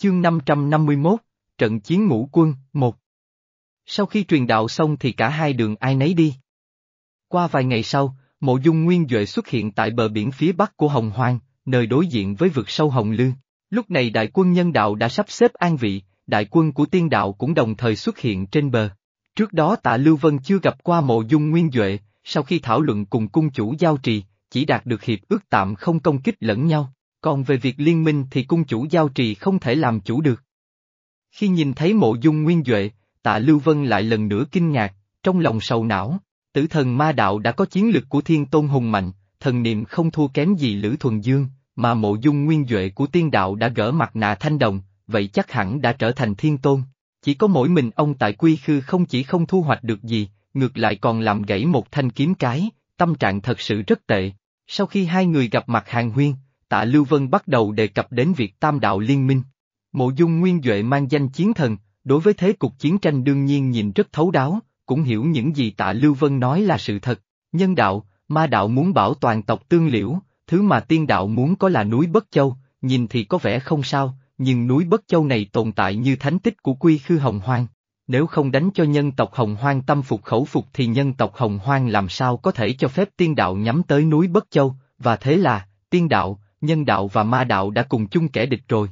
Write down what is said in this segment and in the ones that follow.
Chương 551, Trận chiến ngũ quân, 1 Sau khi truyền đạo xong thì cả hai đường ai nấy đi. Qua vài ngày sau, mộ dung nguyên Duệ xuất hiện tại bờ biển phía bắc của Hồng Hoang, nơi đối diện với vực sâu Hồng Lương. Lúc này đại quân nhân đạo đã sắp xếp an vị, đại quân của tiên đạo cũng đồng thời xuất hiện trên bờ. Trước đó tạ Lưu Vân chưa gặp qua mộ dung nguyên Duệ, sau khi thảo luận cùng cung chủ giao trì, chỉ đạt được hiệp ước tạm không công kích lẫn nhau, còn về việc liên minh thì cung chủ giao trì không thể làm chủ được. Khi nhìn thấy mộ dung nguyên Duệ, tạ Lưu Vân lại lần nữa kinh ngạc, trong lòng sầu não, tử thần ma đạo đã có chiến lực của thiên tôn hùng mạnh, thần niệm không thua kém gì Lữ Thuần Dương, mà mộ dung nguyên Duệ của tiên đạo đã gỡ mặt nạ thanh đồng, vậy chắc hẳn đã trở thành thiên tôn. Chỉ có mỗi mình ông tại quy khư không chỉ không thu hoạch được gì, ngược lại còn làm gãy một thanh kiếm cái, tâm trạng thật sự rất tệ. Sau khi hai người gặp mặt hàng huyên, tạ Lưu Vân bắt đầu đề cập đến việc tam đạo liên minh. Mộ dung nguyên Duệ mang danh chiến thần, đối với thế cục chiến tranh đương nhiên nhìn rất thấu đáo, cũng hiểu những gì tạ Lưu Vân nói là sự thật. Nhân đạo, ma đạo muốn bảo toàn tộc tương liễu, thứ mà tiên đạo muốn có là núi Bất Châu, nhìn thì có vẻ không sao, nhưng núi Bất Châu này tồn tại như thánh tích của quy khư hồng hoang. Nếu không đánh cho nhân tộc hồng hoang tâm phục khẩu phục thì nhân tộc hồng hoang làm sao có thể cho phép tiên đạo nhắm tới núi Bất Châu, và thế là, tiên đạo, nhân đạo và ma đạo đã cùng chung kẻ địch rồi.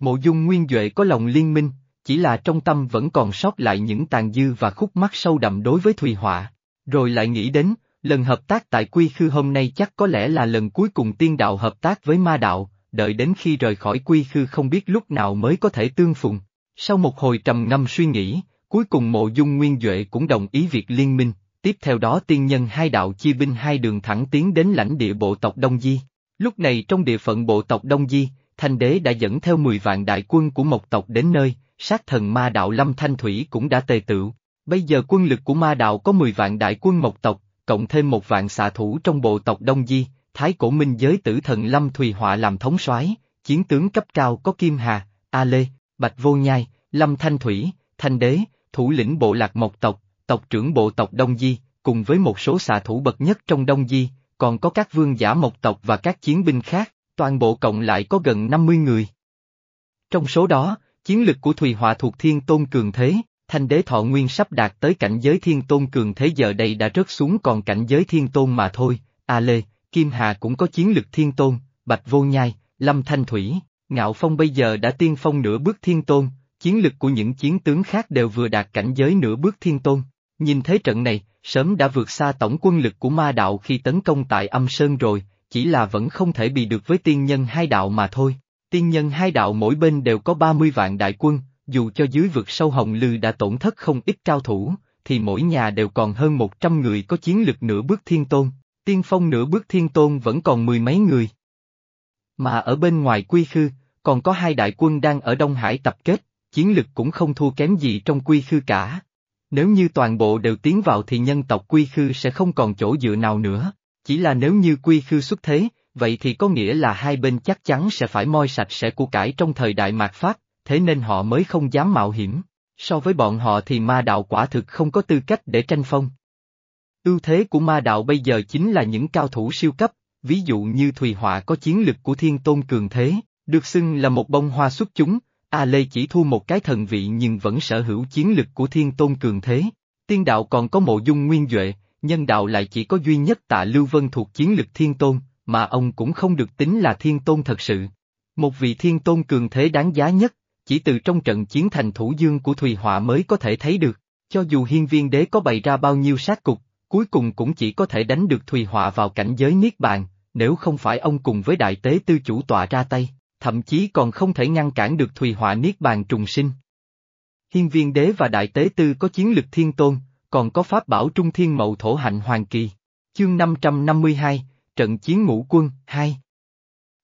Mộ dung nguyên Duệ có lòng liên minh, chỉ là trong tâm vẫn còn sót lại những tàn dư và khúc mắc sâu đậm đối với Thùy Họa. Rồi lại nghĩ đến, lần hợp tác tại Quy Khư hôm nay chắc có lẽ là lần cuối cùng tiên đạo hợp tác với ma đạo, đợi đến khi rời khỏi Quy Khư không biết lúc nào mới có thể tương phùng. Sau một hồi trầm ngâm suy nghĩ, cuối cùng mộ dung nguyên Duệ cũng đồng ý việc liên minh, tiếp theo đó tiên nhân hai đạo chia binh hai đường thẳng tiến đến lãnh địa bộ tộc Đông Di. Lúc này trong địa phận bộ tộc Đông Di, Thanh Đế đã dẫn theo 10 vạn đại quân của một tộc đến nơi, sát thần ma đạo Lâm Thanh Thủy cũng đã tề tựu. Bây giờ quân lực của ma đạo có 10 vạn đại quân một tộc, cộng thêm một vạn xạ thủ trong bộ tộc Đông Di, Thái Cổ Minh giới tử thần Lâm Thùy Họa làm thống soái, chiến tướng cấp cao có Kim Hà, A Lê, Bạch Vô Nhai, Lâm Thanh Thủy, Thanh Đế, thủ lĩnh bộ lạc Mộc tộc, tộc trưởng bộ tộc Đông Di, cùng với một số xạ thủ bậc nhất trong Đông Di, còn có các vương giả Mộc tộc và các chiến binh khác, toàn bộ cộng lại có gần 50 người. Trong số đó, chiến lực của Thùy Họa thuộc Thiên Tôn Cường Thế, Thanh Đế Thọ Nguyên sắp đạt tới cảnh giới Thiên Tôn Cường Thế giờ đây đã rớt xuống còn cảnh giới Thiên Tôn mà thôi, A Lê, Kim Hà cũng có chiến lực Thiên Tôn, Bạch Vô Nhai, Lâm Thanh Thủy, Ngạo Phong bây giờ đã tiên phong nửa bước Thiên Tôn, chiến lực của những chiến tướng khác đều vừa đạt cảnh giới nửa bước Thiên Tôn. Nhìn thấy trận này, sớm đã vượt xa tổng quân lực của ma đạo khi tấn công tại âm sơn rồi, chỉ là vẫn không thể bị được với tiên nhân hai đạo mà thôi. Tiên nhân hai đạo mỗi bên đều có 30 vạn đại quân, dù cho dưới vực sâu hồng lư đã tổn thất không ít cao thủ, thì mỗi nhà đều còn hơn 100 người có chiến lực nửa bước thiên tôn, tiên phong nửa bước thiên tôn vẫn còn mười mấy người. Mà ở bên ngoài quy khư, còn có hai đại quân đang ở Đông Hải tập kết, chiến lực cũng không thua kém gì trong quy khư cả. Nếu như toàn bộ đều tiến vào thì nhân tộc quy khư sẽ không còn chỗ dựa nào nữa, chỉ là nếu như quy khư xuất thế, vậy thì có nghĩa là hai bên chắc chắn sẽ phải moi sạch sẽ của cải trong thời đại mạt Pháp, thế nên họ mới không dám mạo hiểm. So với bọn họ thì ma đạo quả thực không có tư cách để tranh phong. Ưu thế của ma đạo bây giờ chính là những cao thủ siêu cấp, ví dụ như Thùy Họa có chiến lực của thiên tôn cường thế, được xưng là một bông hoa xuất chúng, A Lê chỉ thu một cái thần vị nhưng vẫn sở hữu chiến lực của thiên tôn cường thế. Tiên đạo còn có mộ dung nguyên Duệ, nhân đạo lại chỉ có duy nhất tạ Lưu Vân thuộc chiến lực thiên tôn, mà ông cũng không được tính là thiên tôn thật sự. Một vị thiên tôn cường thế đáng giá nhất, chỉ từ trong trận chiến thành thủ dương của Thùy Họa mới có thể thấy được, cho dù hiên viên đế có bày ra bao nhiêu sát cục, cuối cùng cũng chỉ có thể đánh được Thùy Họa vào cảnh giới Niết Bàn, nếu không phải ông cùng với đại tế tư chủ tọa ra tay, thậm chí còn không thể ngăn cản được Thùy Họa Niết Bàn trùng sinh. Hiên viên đế và đại tế tư có chiến lực thiên tôn, còn có pháp bảo trung thiên mậu thổ hạnh hoàng kỳ. Chương 552, Trận chiến ngũ quân, 2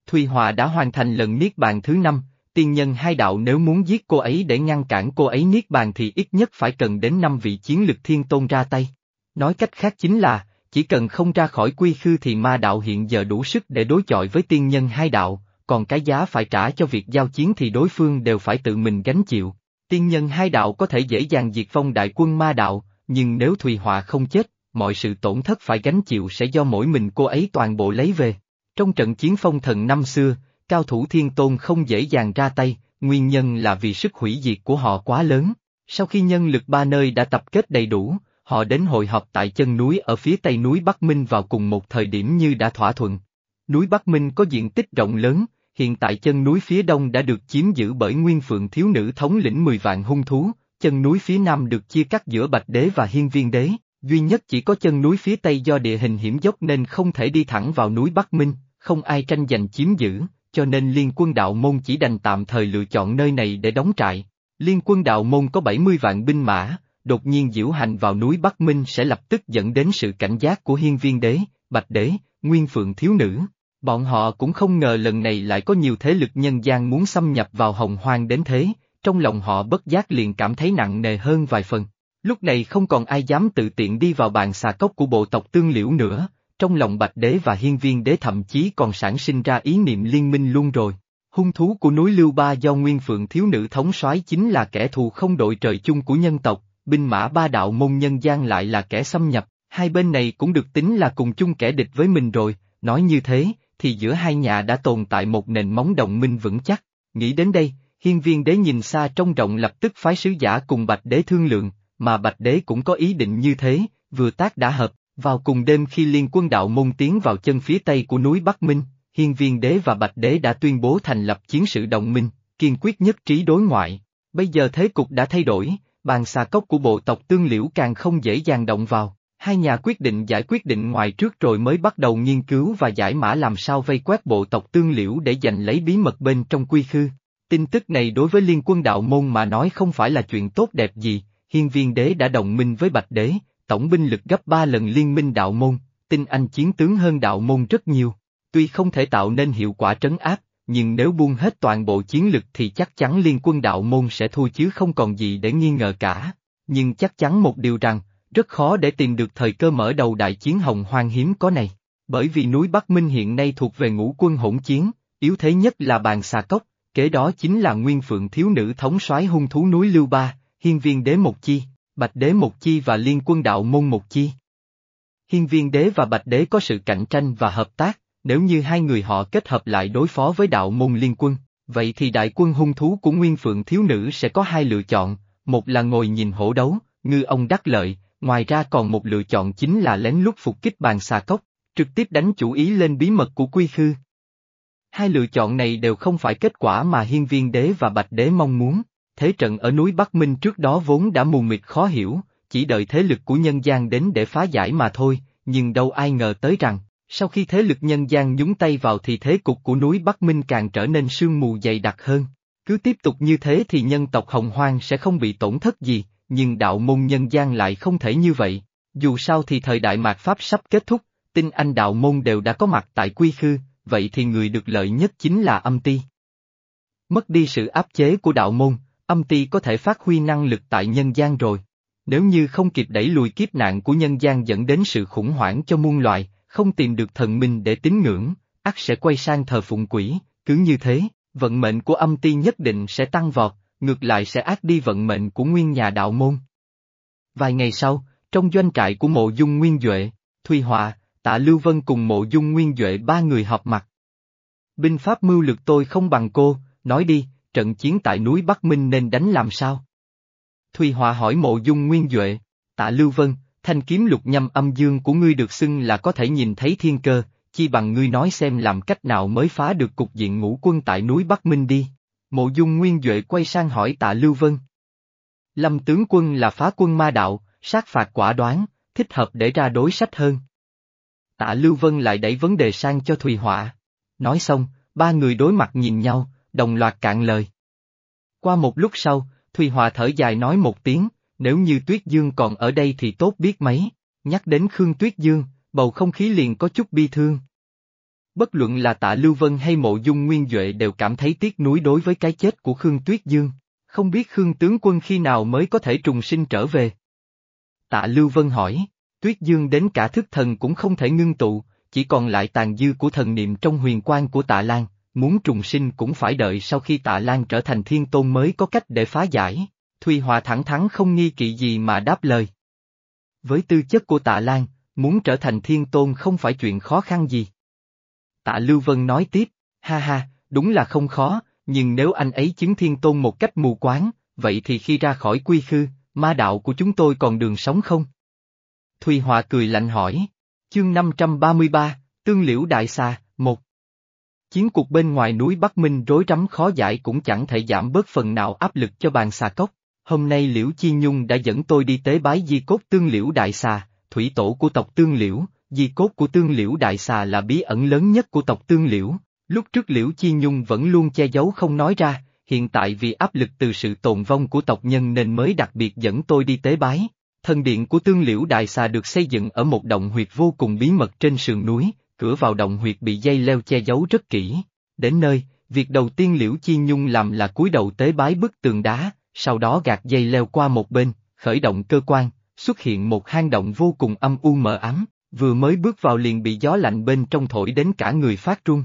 Thùy Họa đã hoàn thành lần Niết Bàn thứ năm, tiên nhân hai đạo nếu muốn giết cô ấy để ngăn cản cô ấy Niết Bàn thì ít nhất phải cần đến năm vị chiến lực thiên tôn ra tay. Nói cách khác chính là, chỉ cần không ra khỏi quy khư thì ma đạo hiện giờ đủ sức để đối chọi với tiên nhân hai đạo, còn cái giá phải trả cho việc giao chiến thì đối phương đều phải tự mình gánh chịu. Tiên nhân hai đạo có thể dễ dàng diệt vong đại quân ma đạo, nhưng nếu Thùy Họa không chết, mọi sự tổn thất phải gánh chịu sẽ do mỗi mình cô ấy toàn bộ lấy về. Trong trận chiến phong thần năm xưa, cao thủ thiên tôn không dễ dàng ra tay, nguyên nhân là vì sức hủy diệt của họ quá lớn. Sau khi nhân lực ba nơi đã tập kết đầy đủ, họ đến hội họp tại chân núi ở phía tây núi Bắc Minh vào cùng một thời điểm như đã thỏa thuận. Núi Bắc Minh có diện tích rộng lớn, hiện tại chân núi phía đông đã được chiếm giữ bởi Nguyên Phượng thiếu nữ thống lĩnh 10 vạn hung thú, chân núi phía nam được chia cắt giữa Bạch Đế và Hiên Viên Đế, duy nhất chỉ có chân núi phía tây do địa hình hiểm dốc nên không thể đi thẳng vào núi Bắc Minh, không ai tranh giành chiếm giữ, cho nên liên quân đạo môn chỉ đành tạm thời lựa chọn nơi này để đóng trại. Liên quân đạo môn có 70 vạn binh mã, đột nhiên diễu hành vào núi Bắc Minh sẽ lập tức dẫn đến sự cảnh giác của hiên viên đế, bạch đế, nguyên phượng thiếu nữ. Bọn họ cũng không ngờ lần này lại có nhiều thế lực nhân gian muốn xâm nhập vào hồng hoang đến thế, trong lòng họ bất giác liền cảm thấy nặng nề hơn vài phần. Lúc này không còn ai dám tự tiện đi vào bàn xà cốc của bộ tộc tương liễu nữa, trong lòng Bạch Đế và Hiên Viên Đế thậm chí còn sản sinh ra ý niệm liên minh luôn rồi. Hung thú của núi Lưu Ba do Nguyên Phượng thiếu nữ thống soái chính là kẻ thù không đội trời chung của nhân tộc, binh mã ba đạo môn nhân gian lại là kẻ xâm nhập, hai bên này cũng được tính là cùng chung kẻ địch với mình rồi, nói như thế, thì giữa hai nhà đã tồn tại một nền móng đồng minh vững chắc. Nghĩ đến đây, hiên viên đế nhìn xa trong rộng lập tức phái sứ giả cùng bạch đế thương lượng, mà bạch đế cũng có ý định như thế, vừa tác đã hợp, vào cùng đêm khi liên quân đạo môn tiến vào chân phía tây của núi Bắc Minh, hiên viên đế và bạch đế đã tuyên bố thành lập chiến sự đồng minh, kiên quyết nhất trí đối ngoại. Bây giờ thế cục đã thay đổi, bàn xà cốc của bộ tộc tương liễu càng không dễ dàng động vào. Hai nhà quyết định giải quyết định ngoài trước rồi mới bắt đầu nghiên cứu và giải mã làm sao vây quét bộ tộc tương liễu để giành lấy bí mật bên trong quy khư. Tin tức này đối với liên quân đạo môn mà nói không phải là chuyện tốt đẹp gì, hiên viên đế đã đồng minh với bạch đế, tổng binh lực gấp ba lần liên minh đạo môn, tin anh chiến tướng hơn đạo môn rất nhiều. Tuy không thể tạo nên hiệu quả trấn áp, nhưng nếu buông hết toàn bộ chiến lực thì chắc chắn liên quân đạo môn sẽ thua chứ không còn gì để nghi ngờ cả. Nhưng chắc chắn một điều rằng, rất khó để tìm được thời cơ mở đầu đại chiến hồng hoang hiếm có này. Bởi vì núi Bắc Minh hiện nay thuộc về ngũ quân hỗn chiến, yếu thế nhất là bàn xà cốc, kế đó chính là nguyên phượng thiếu nữ thống soái hung thú núi Lưu Ba, hiên viên đế một chi, bạch đế một chi và liên quân đạo môn một chi. Hiên viên đế và bạch đế có sự cạnh tranh và hợp tác, nếu như hai người họ kết hợp lại đối phó với đạo môn liên quân, vậy thì đại quân hung thú của Nguyên Phượng thiếu nữ sẽ có hai lựa chọn, một là ngồi nhìn hổ đấu, ngư ông đắc lợi, ngoài ra còn một lựa chọn chính là lén lút phục kích bàn xà cốc, trực tiếp đánh chủ ý lên bí mật của quy khư. Hai lựa chọn này đều không phải kết quả mà hiên viên đế và bạch đế mong muốn, thế trận ở núi Bắc Minh trước đó vốn đã mù mịt khó hiểu, chỉ đợi thế lực của nhân gian đến để phá giải mà thôi, nhưng đâu ai ngờ tới rằng, sau khi thế lực nhân gian nhúng tay vào thì thế cục của núi Bắc Minh càng trở nên sương mù dày đặc hơn. Cứ tiếp tục như thế thì nhân tộc Hồng Hoang sẽ không bị tổn thất gì, nhưng đạo môn nhân gian lại không thể như vậy. Dù sao thì thời đại mạt Pháp sắp kết thúc, tin anh đạo môn đều đã có mặt tại quy khư, vậy thì người được lợi nhất chính là âm ti. Mất đi sự áp chế của đạo môn, âm ti có thể phát huy năng lực tại nhân gian rồi. Nếu như không kịp đẩy lùi kiếp nạn của nhân gian dẫn đến sự khủng hoảng cho muôn loài, không tìm được thần minh để tín ngưỡng, ắt sẽ quay sang thờ phụng quỷ, cứ như thế, vận mệnh của âm ti nhất định sẽ tăng vọt, ngược lại sẽ ác đi vận mệnh của nguyên nhà đạo môn. Vài ngày sau, trong doanh trại của mộ dung nguyên Duệ, Thùy Họa, tạ Lưu Vân cùng mộ dung nguyên Duệ ba người họp mặt. Binh pháp mưu lược tôi không bằng cô, nói đi, trận chiến tại núi Bắc Minh nên đánh làm sao? Thùy Họa hỏi mộ dung nguyên Duệ, tạ Lưu Vân, thanh kiếm lục nhâm âm dương của ngươi được xưng là có thể nhìn thấy thiên cơ, chi bằng ngươi nói xem làm cách nào mới phá được cục diện ngũ quân tại núi Bắc Minh đi. Mộ dung nguyên Duệ quay sang hỏi tạ Lưu Vân. Lâm tướng quân là phá quân ma đạo, sát phạt quả đoán, thích hợp để ra đối sách hơn. Tạ Lưu Vân lại đẩy vấn đề sang cho Thùy Họa. Nói xong, ba người đối mặt nhìn nhau, đồng loạt cạn lời. Qua một lúc sau, Thùy Họa thở dài nói một tiếng, nếu như Tuyết Dương còn ở đây thì tốt biết mấy, nhắc đến Khương Tuyết Dương, bầu không khí liền có chút bi thương. Bất luận là tạ Lưu Vân hay mộ dung nguyên Duệ đều cảm thấy tiếc nuối đối với cái chết của Khương Tuyết Dương, không biết Khương tướng quân khi nào mới có thể trùng sinh trở về. Tạ Lưu Vân hỏi, Tuyết Dương đến cả thức thần cũng không thể ngưng tụ, chỉ còn lại tàn dư của thần niệm trong huyền quan của tạ Lan, muốn trùng sinh cũng phải đợi sau khi tạ Lan trở thành thiên tôn mới có cách để phá giải. Thùy Hòa thẳng thắn không nghi kỵ gì mà đáp lời. Với tư chất của tạ Lan, muốn trở thành thiên tôn không phải chuyện khó khăn gì. Tạ Lưu Vân nói tiếp, ha ha, đúng là không khó, nhưng nếu anh ấy chứng thiên tôn một cách mù quáng, vậy thì khi ra khỏi quy khư, ma đạo của chúng tôi còn đường sống không? Thùy Hòa cười lạnh hỏi. Chương 533, Tương Liễu Đại Xà, một Chiến cuộc bên ngoài núi Bắc Minh rối rắm khó giải cũng chẳng thể giảm bớt phần nào áp lực cho bàn xà cốc. Hôm nay Liễu Chi Nhung đã dẫn tôi đi tế bái di cốt Tương Liễu Đại Xà, thủy tổ của tộc Tương Liễu, di cốt của Tương Liễu Đại Xà là bí ẩn lớn nhất của tộc Tương Liễu. Lúc trước Liễu Chi Nhung vẫn luôn che giấu không nói ra, hiện tại vì áp lực từ sự tồn vong của tộc nhân nên mới đặc biệt dẫn tôi đi tế bái. Thần điện của tương liễu đại xà được xây dựng ở một động huyệt vô cùng bí mật trên sườn núi, cửa vào động huyệt bị dây leo che giấu rất kỹ. Đến nơi, việc đầu tiên liễu chi nhung làm là cúi đầu tế bái bức tường đá, sau đó gạt dây leo qua một bên, khởi động cơ quan, xuất hiện một hang động vô cùng âm u mờ ám, vừa mới bước vào liền bị gió lạnh bên trong thổi đến cả người phát trung.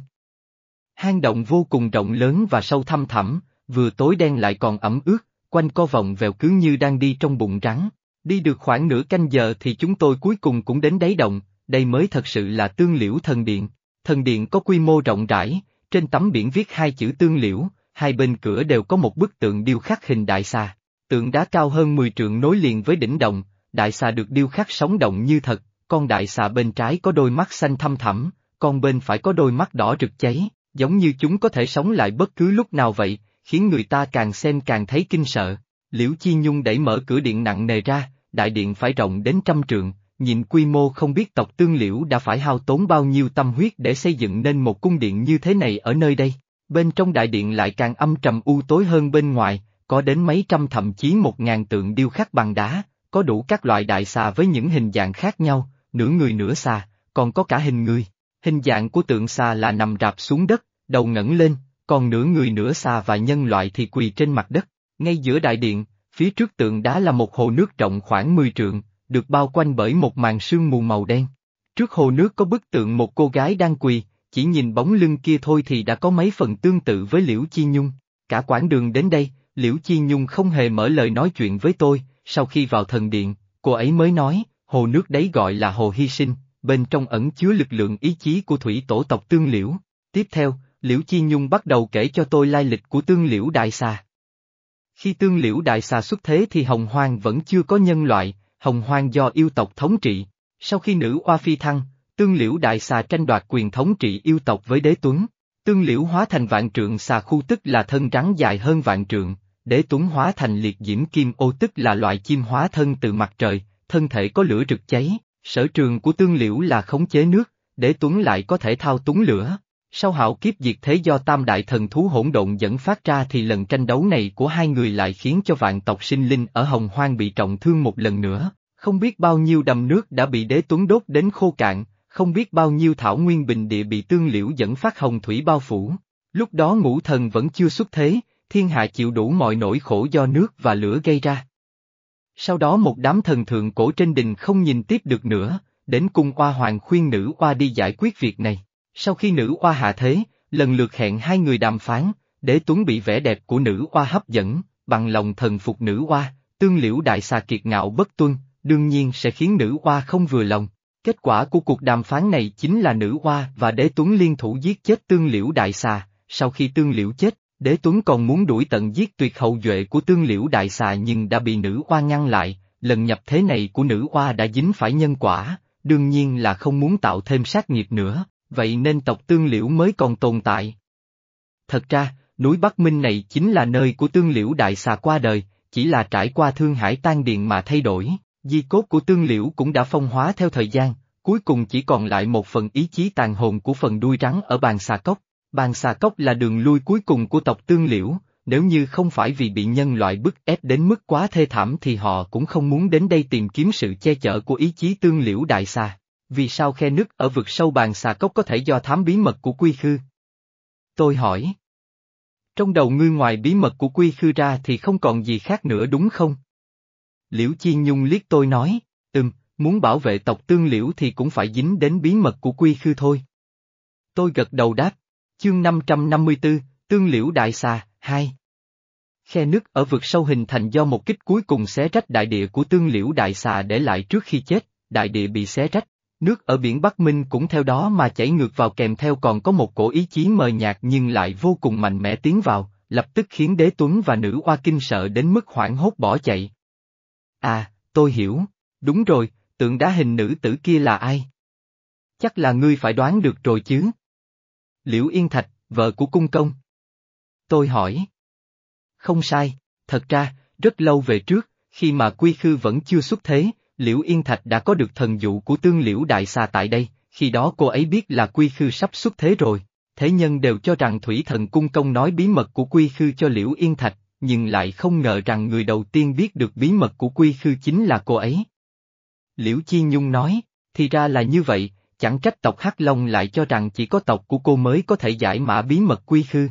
Hang động vô cùng rộng lớn và sâu thăm thẳm, vừa tối đen lại còn ẩm ướt, quanh co vòng vèo cứ như đang đi trong bụng rắn. Đi được khoảng nửa canh giờ thì chúng tôi cuối cùng cũng đến đáy động, đây mới thật sự là tương liễu thần điện. Thần điện có quy mô rộng rãi, trên tấm biển viết hai chữ tương liễu, hai bên cửa đều có một bức tượng điêu khắc hình đại xà. Tượng đá cao hơn 10 trượng nối liền với đỉnh động, đại xà được điêu khắc sống động như thật, con đại xà bên trái có đôi mắt xanh thăm thẳm, con bên phải có đôi mắt đỏ rực cháy, giống như chúng có thể sống lại bất cứ lúc nào vậy, khiến người ta càng xem càng thấy kinh sợ. Liễu Chi Nhung đẩy mở cửa điện nặng nề ra, đại điện phải rộng đến trăm trượng, nhìn quy mô không biết tộc tương liễu đã phải hao tốn bao nhiêu tâm huyết để xây dựng nên một cung điện như thế này ở nơi đây. Bên trong đại điện lại càng âm trầm u tối hơn bên ngoài, có đến mấy trăm thậm chí một ngàn tượng điêu khắc bằng đá, có đủ các loại đại xà với những hình dạng khác nhau, nửa người nửa xà, còn có cả hình người. Hình dạng của tượng xà là nằm rạp xuống đất, đầu ngẩng lên, còn nửa người nửa xà và nhân loại thì quỳ trên mặt đất. Ngay giữa đại điện, phía trước tượng đá là một hồ nước rộng khoảng 10 trượng, được bao quanh bởi một màn sương mù màu đen. Trước hồ nước có bức tượng một cô gái đang quỳ, chỉ nhìn bóng lưng kia thôi thì đã có mấy phần tương tự với Liễu Chi Nhung. Cả quãng đường đến đây, Liễu Chi Nhung không hề mở lời nói chuyện với tôi, sau khi vào thần điện, cô ấy mới nói, hồ nước đấy gọi là hồ hy sinh, bên trong ẩn chứa lực lượng ý chí của thủy tổ tộc tương liễu. Tiếp theo, Liễu Chi Nhung bắt đầu kể cho tôi lai lịch của tương liễu đại xà. Khi tương liễu đại xà xuất thế thì hồng hoang vẫn chưa có nhân loại, hồng hoang do yêu tộc thống trị. Sau khi nữ oa phi thăng, tương liễu đại xà tranh đoạt quyền thống trị yêu tộc với đế tuấn. Tương liễu hóa thành vạn trượng xà khu tức là thân rắn dài hơn vạn trượng, đế tuấn hóa thành liệt diễm kim ô tức là loại chim hóa thân từ mặt trời, thân thể có lửa rực cháy, sở trường của tương liễu là khống chế nước, đế tuấn lại có thể thao túng lửa, sau hạo kiếp diệt thế do tam đại thần thú hỗn độn dẫn phát ra thì lần tranh đấu này của hai người lại khiến cho vạn tộc sinh linh ở Hồng Hoang bị trọng thương một lần nữa. Không biết bao nhiêu đầm nước đã bị đế tuấn đốt đến khô cạn, không biết bao nhiêu thảo nguyên bình địa bị tương liễu dẫn phát hồng thủy bao phủ. Lúc đó ngũ thần vẫn chưa xuất thế, thiên hạ chịu đủ mọi nỗi khổ do nước và lửa gây ra. Sau đó một đám thần thượng cổ trên đình không nhìn tiếp được nữa, đến cung oa hoàng khuyên nữ oa đi giải quyết việc này. Sau khi nữ oa hạ thế, lần lượt hẹn hai người đàm phán, đế tuấn bị vẻ đẹp của nữ oa hấp dẫn, bằng lòng thần phục nữ oa, tương liễu đại xà kiệt ngạo bất tuân, đương nhiên sẽ khiến nữ oa không vừa lòng. Kết quả của cuộc đàm phán này chính là nữ oa và đế tuấn liên thủ giết chết tương liễu đại xà, sau khi tương liễu chết, đế tuấn còn muốn đuổi tận giết tuyệt hậu duệ của tương liễu đại xà nhưng đã bị nữ oa ngăn lại, lần nhập thế này của nữ oa đã dính phải nhân quả, đương nhiên là không muốn tạo thêm sát nghiệp nữa, vậy nên tộc tương liễu mới còn tồn tại. Thật ra, núi Bắc Minh này chính là nơi của tương liễu đại xà qua đời, chỉ là trải qua thương hải tan điện mà thay đổi, di cốt của tương liễu cũng đã phong hóa theo thời gian, cuối cùng chỉ còn lại một phần ý chí tàn hồn của phần đuôi rắn ở bàn xà cốc. Bàn xà cốc là đường lui cuối cùng của tộc tương liễu, nếu như không phải vì bị nhân loại bức ép đến mức quá thê thảm thì họ cũng không muốn đến đây tìm kiếm sự che chở của ý chí tương liễu đại xà vì sao khe nứt ở vực sâu bàn xà cốc có thể do thám bí mật của quy khư? Tôi hỏi. Trong đầu ngươi ngoài bí mật của quy khư ra thì không còn gì khác nữa đúng không? Liễu Chi Nhung liếc tôi nói, ừm, muốn bảo vệ tộc tương liễu thì cũng phải dính đến bí mật của quy khư thôi. Tôi gật đầu đáp, chương 554, tương liễu đại xà, 2. Khe nước ở vực sâu hình thành do một kích cuối cùng xé rách đại địa của tương liễu đại xà để lại trước khi chết, đại địa bị xé rách, Nước ở biển Bắc Minh cũng theo đó mà chảy ngược vào kèm theo còn có một cổ ý chí mờ nhạt nhưng lại vô cùng mạnh mẽ tiến vào, lập tức khiến đế tuấn và nữ oa kinh sợ đến mức hoảng hốt bỏ chạy. À, tôi hiểu, đúng rồi, tượng đá hình nữ tử kia là ai? Chắc là ngươi phải đoán được rồi chứ. Liễu Yên Thạch, vợ của cung công. Tôi hỏi. Không sai, thật ra, rất lâu về trước, khi mà Quy Khư vẫn chưa xuất thế, Liễu Yên Thạch đã có được thần dụ của tương Liễu Đại Xà tại đây, khi đó cô ấy biết là Quy Khư sắp xuất thế rồi. Thế nhân đều cho rằng Thủy Thần Cung Công nói bí mật của Quy Khư cho Liễu Yên Thạch, nhưng lại không ngờ rằng người đầu tiên biết được bí mật của Quy Khư chính là cô ấy. Liễu Chi Nhung nói, thì ra là như vậy, chẳng trách tộc Hắc Long lại cho rằng chỉ có tộc của cô mới có thể giải mã bí mật Quy Khư.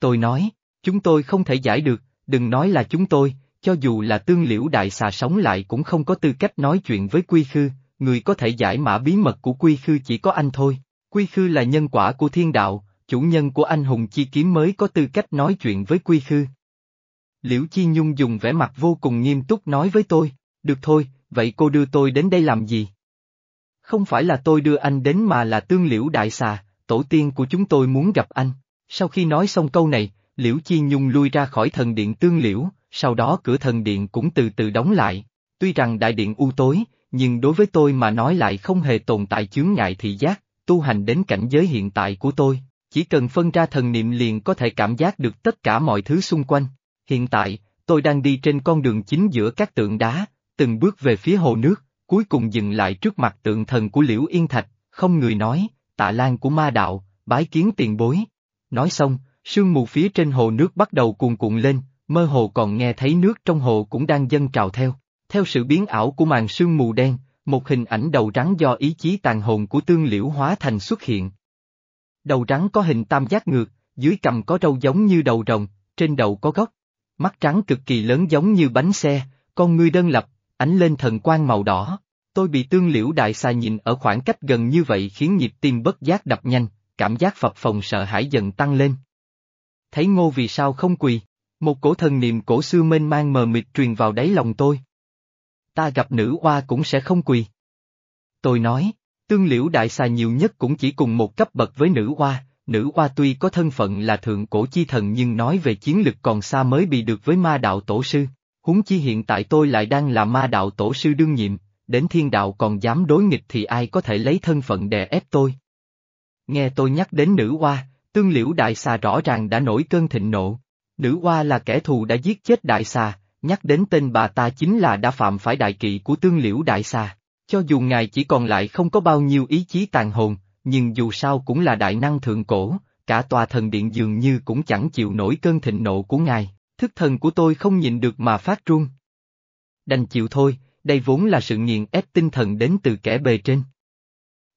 Tôi nói, chúng tôi không thể giải được, đừng nói là chúng tôi, cho dù là tương liễu đại xà sống lại cũng không có tư cách nói chuyện với Quy Khư, người có thể giải mã bí mật của Quy Khư chỉ có anh thôi. Quy Khư là nhân quả của thiên đạo, chủ nhân của anh hùng chi kiếm mới có tư cách nói chuyện với Quy Khư. Liễu Chi Nhung dùng vẻ mặt vô cùng nghiêm túc nói với tôi, được thôi, vậy cô đưa tôi đến đây làm gì? Không phải là tôi đưa anh đến mà là tương liễu đại xà, tổ tiên của chúng tôi muốn gặp anh. Sau khi nói xong câu này, Liễu Chi Nhung lui ra khỏi thần điện tương liễu, sau đó cửa thần điện cũng từ từ đóng lại. Tuy rằng đại điện u tối, nhưng đối với tôi mà nói lại không hề tồn tại chướng ngại thị giác, tu hành đến cảnh giới hiện tại của tôi, chỉ cần phân ra thần niệm liền có thể cảm giác được tất cả mọi thứ xung quanh. Hiện tại, tôi đang đi trên con đường chính giữa các tượng đá, từng bước về phía hồ nước, cuối cùng dừng lại trước mặt tượng thần của Liễu Yên Thạch, không người nói, tạ lan của ma đạo, bái kiến tiền bối. Nói xong, sương mù phía trên hồ nước bắt đầu cuồn cuộn lên, mơ hồ còn nghe thấy nước trong hồ cũng đang dâng trào theo. Theo sự biến ảo của màn sương mù đen, một hình ảnh đầu rắn do ý chí tàn hồn của tương liễu hóa thành xuất hiện. Đầu rắn có hình tam giác ngược, dưới cầm có râu giống như đầu rồng, trên đầu có góc. Mắt trắng cực kỳ lớn giống như bánh xe, con ngươi đơn lập, ánh lên thần quang màu đỏ. Tôi bị tương liễu đại xà nhìn ở khoảng cách gần như vậy khiến nhịp tim bất giác đập nhanh, cảm giác phập phồng sợ hãi dần tăng lên. Thấy ngô vì sao không quỳ, một cổ thần niệm cổ xưa mênh mang mờ mịt truyền vào đáy lòng tôi. Ta gặp nữ oa cũng sẽ không quỳ. Tôi nói, tương liễu đại xà nhiều nhất cũng chỉ cùng một cấp bậc với nữ oa, nữ oa tuy có thân phận là thượng cổ chi thần nhưng nói về chiến lực còn xa mới bị được với ma đạo tổ sư, huống chi hiện tại tôi lại đang là ma đạo tổ sư đương nhiệm, đến thiên đạo còn dám đối nghịch thì ai có thể lấy thân phận đè ép tôi. Nghe tôi nhắc đến nữ hoa, tương liễu đại xà rõ ràng đã nổi cơn thịnh nộ. Nữ hoa là kẻ thù đã giết chết đại xà, nhắc đến tên bà ta chính là đã phạm phải đại kỵ của tương liễu đại xà. Cho dù ngài chỉ còn lại không có bao nhiêu ý chí tàn hồn, nhưng dù sao cũng là đại năng thượng cổ, cả tòa thần điện dường như cũng chẳng chịu nổi cơn thịnh nộ của ngài, thức thần của tôi không nhịn được mà phát run. Đành chịu thôi, đây vốn là sự nghiền ép tinh thần đến từ kẻ bề trên.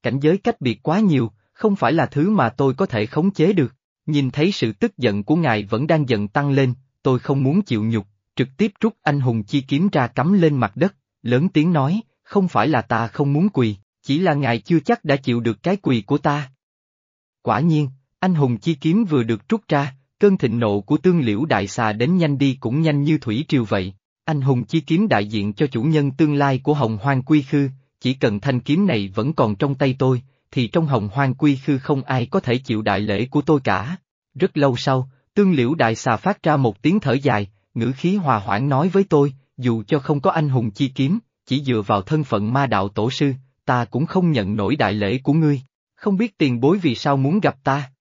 Cảnh giới cách biệt quá nhiều, không phải là thứ mà tôi có thể khống chế được. Nhìn thấy sự tức giận của ngài vẫn đang dần tăng lên, tôi không muốn chịu nhục, trực tiếp rút anh hùng chi kiếm ra cắm lên mặt đất, lớn tiếng nói, không phải là ta không muốn quỳ, chỉ là ngài chưa chắc đã chịu được cái quỳ của ta. Quả nhiên, anh hùng chi kiếm vừa được rút ra, cơn thịnh nộ của tương liễu đại xà đến nhanh đi cũng nhanh như thủy triều vậy. Anh hùng chi kiếm đại diện cho chủ nhân tương lai của hồng hoang quy khư, chỉ cần thanh kiếm này vẫn còn trong tay tôi, thì trong hồng hoang quy khư không ai có thể chịu đại lễ của tôi cả. Rất lâu sau, tương liễu đại xà phát ra một tiếng thở dài, ngữ khí hòa hoãn nói với tôi, dù cho không có anh hùng chi kiếm, chỉ dựa vào thân phận ma đạo tổ sư, ta cũng không nhận nổi đại lễ của ngươi, không biết tiền bối vì sao muốn gặp ta.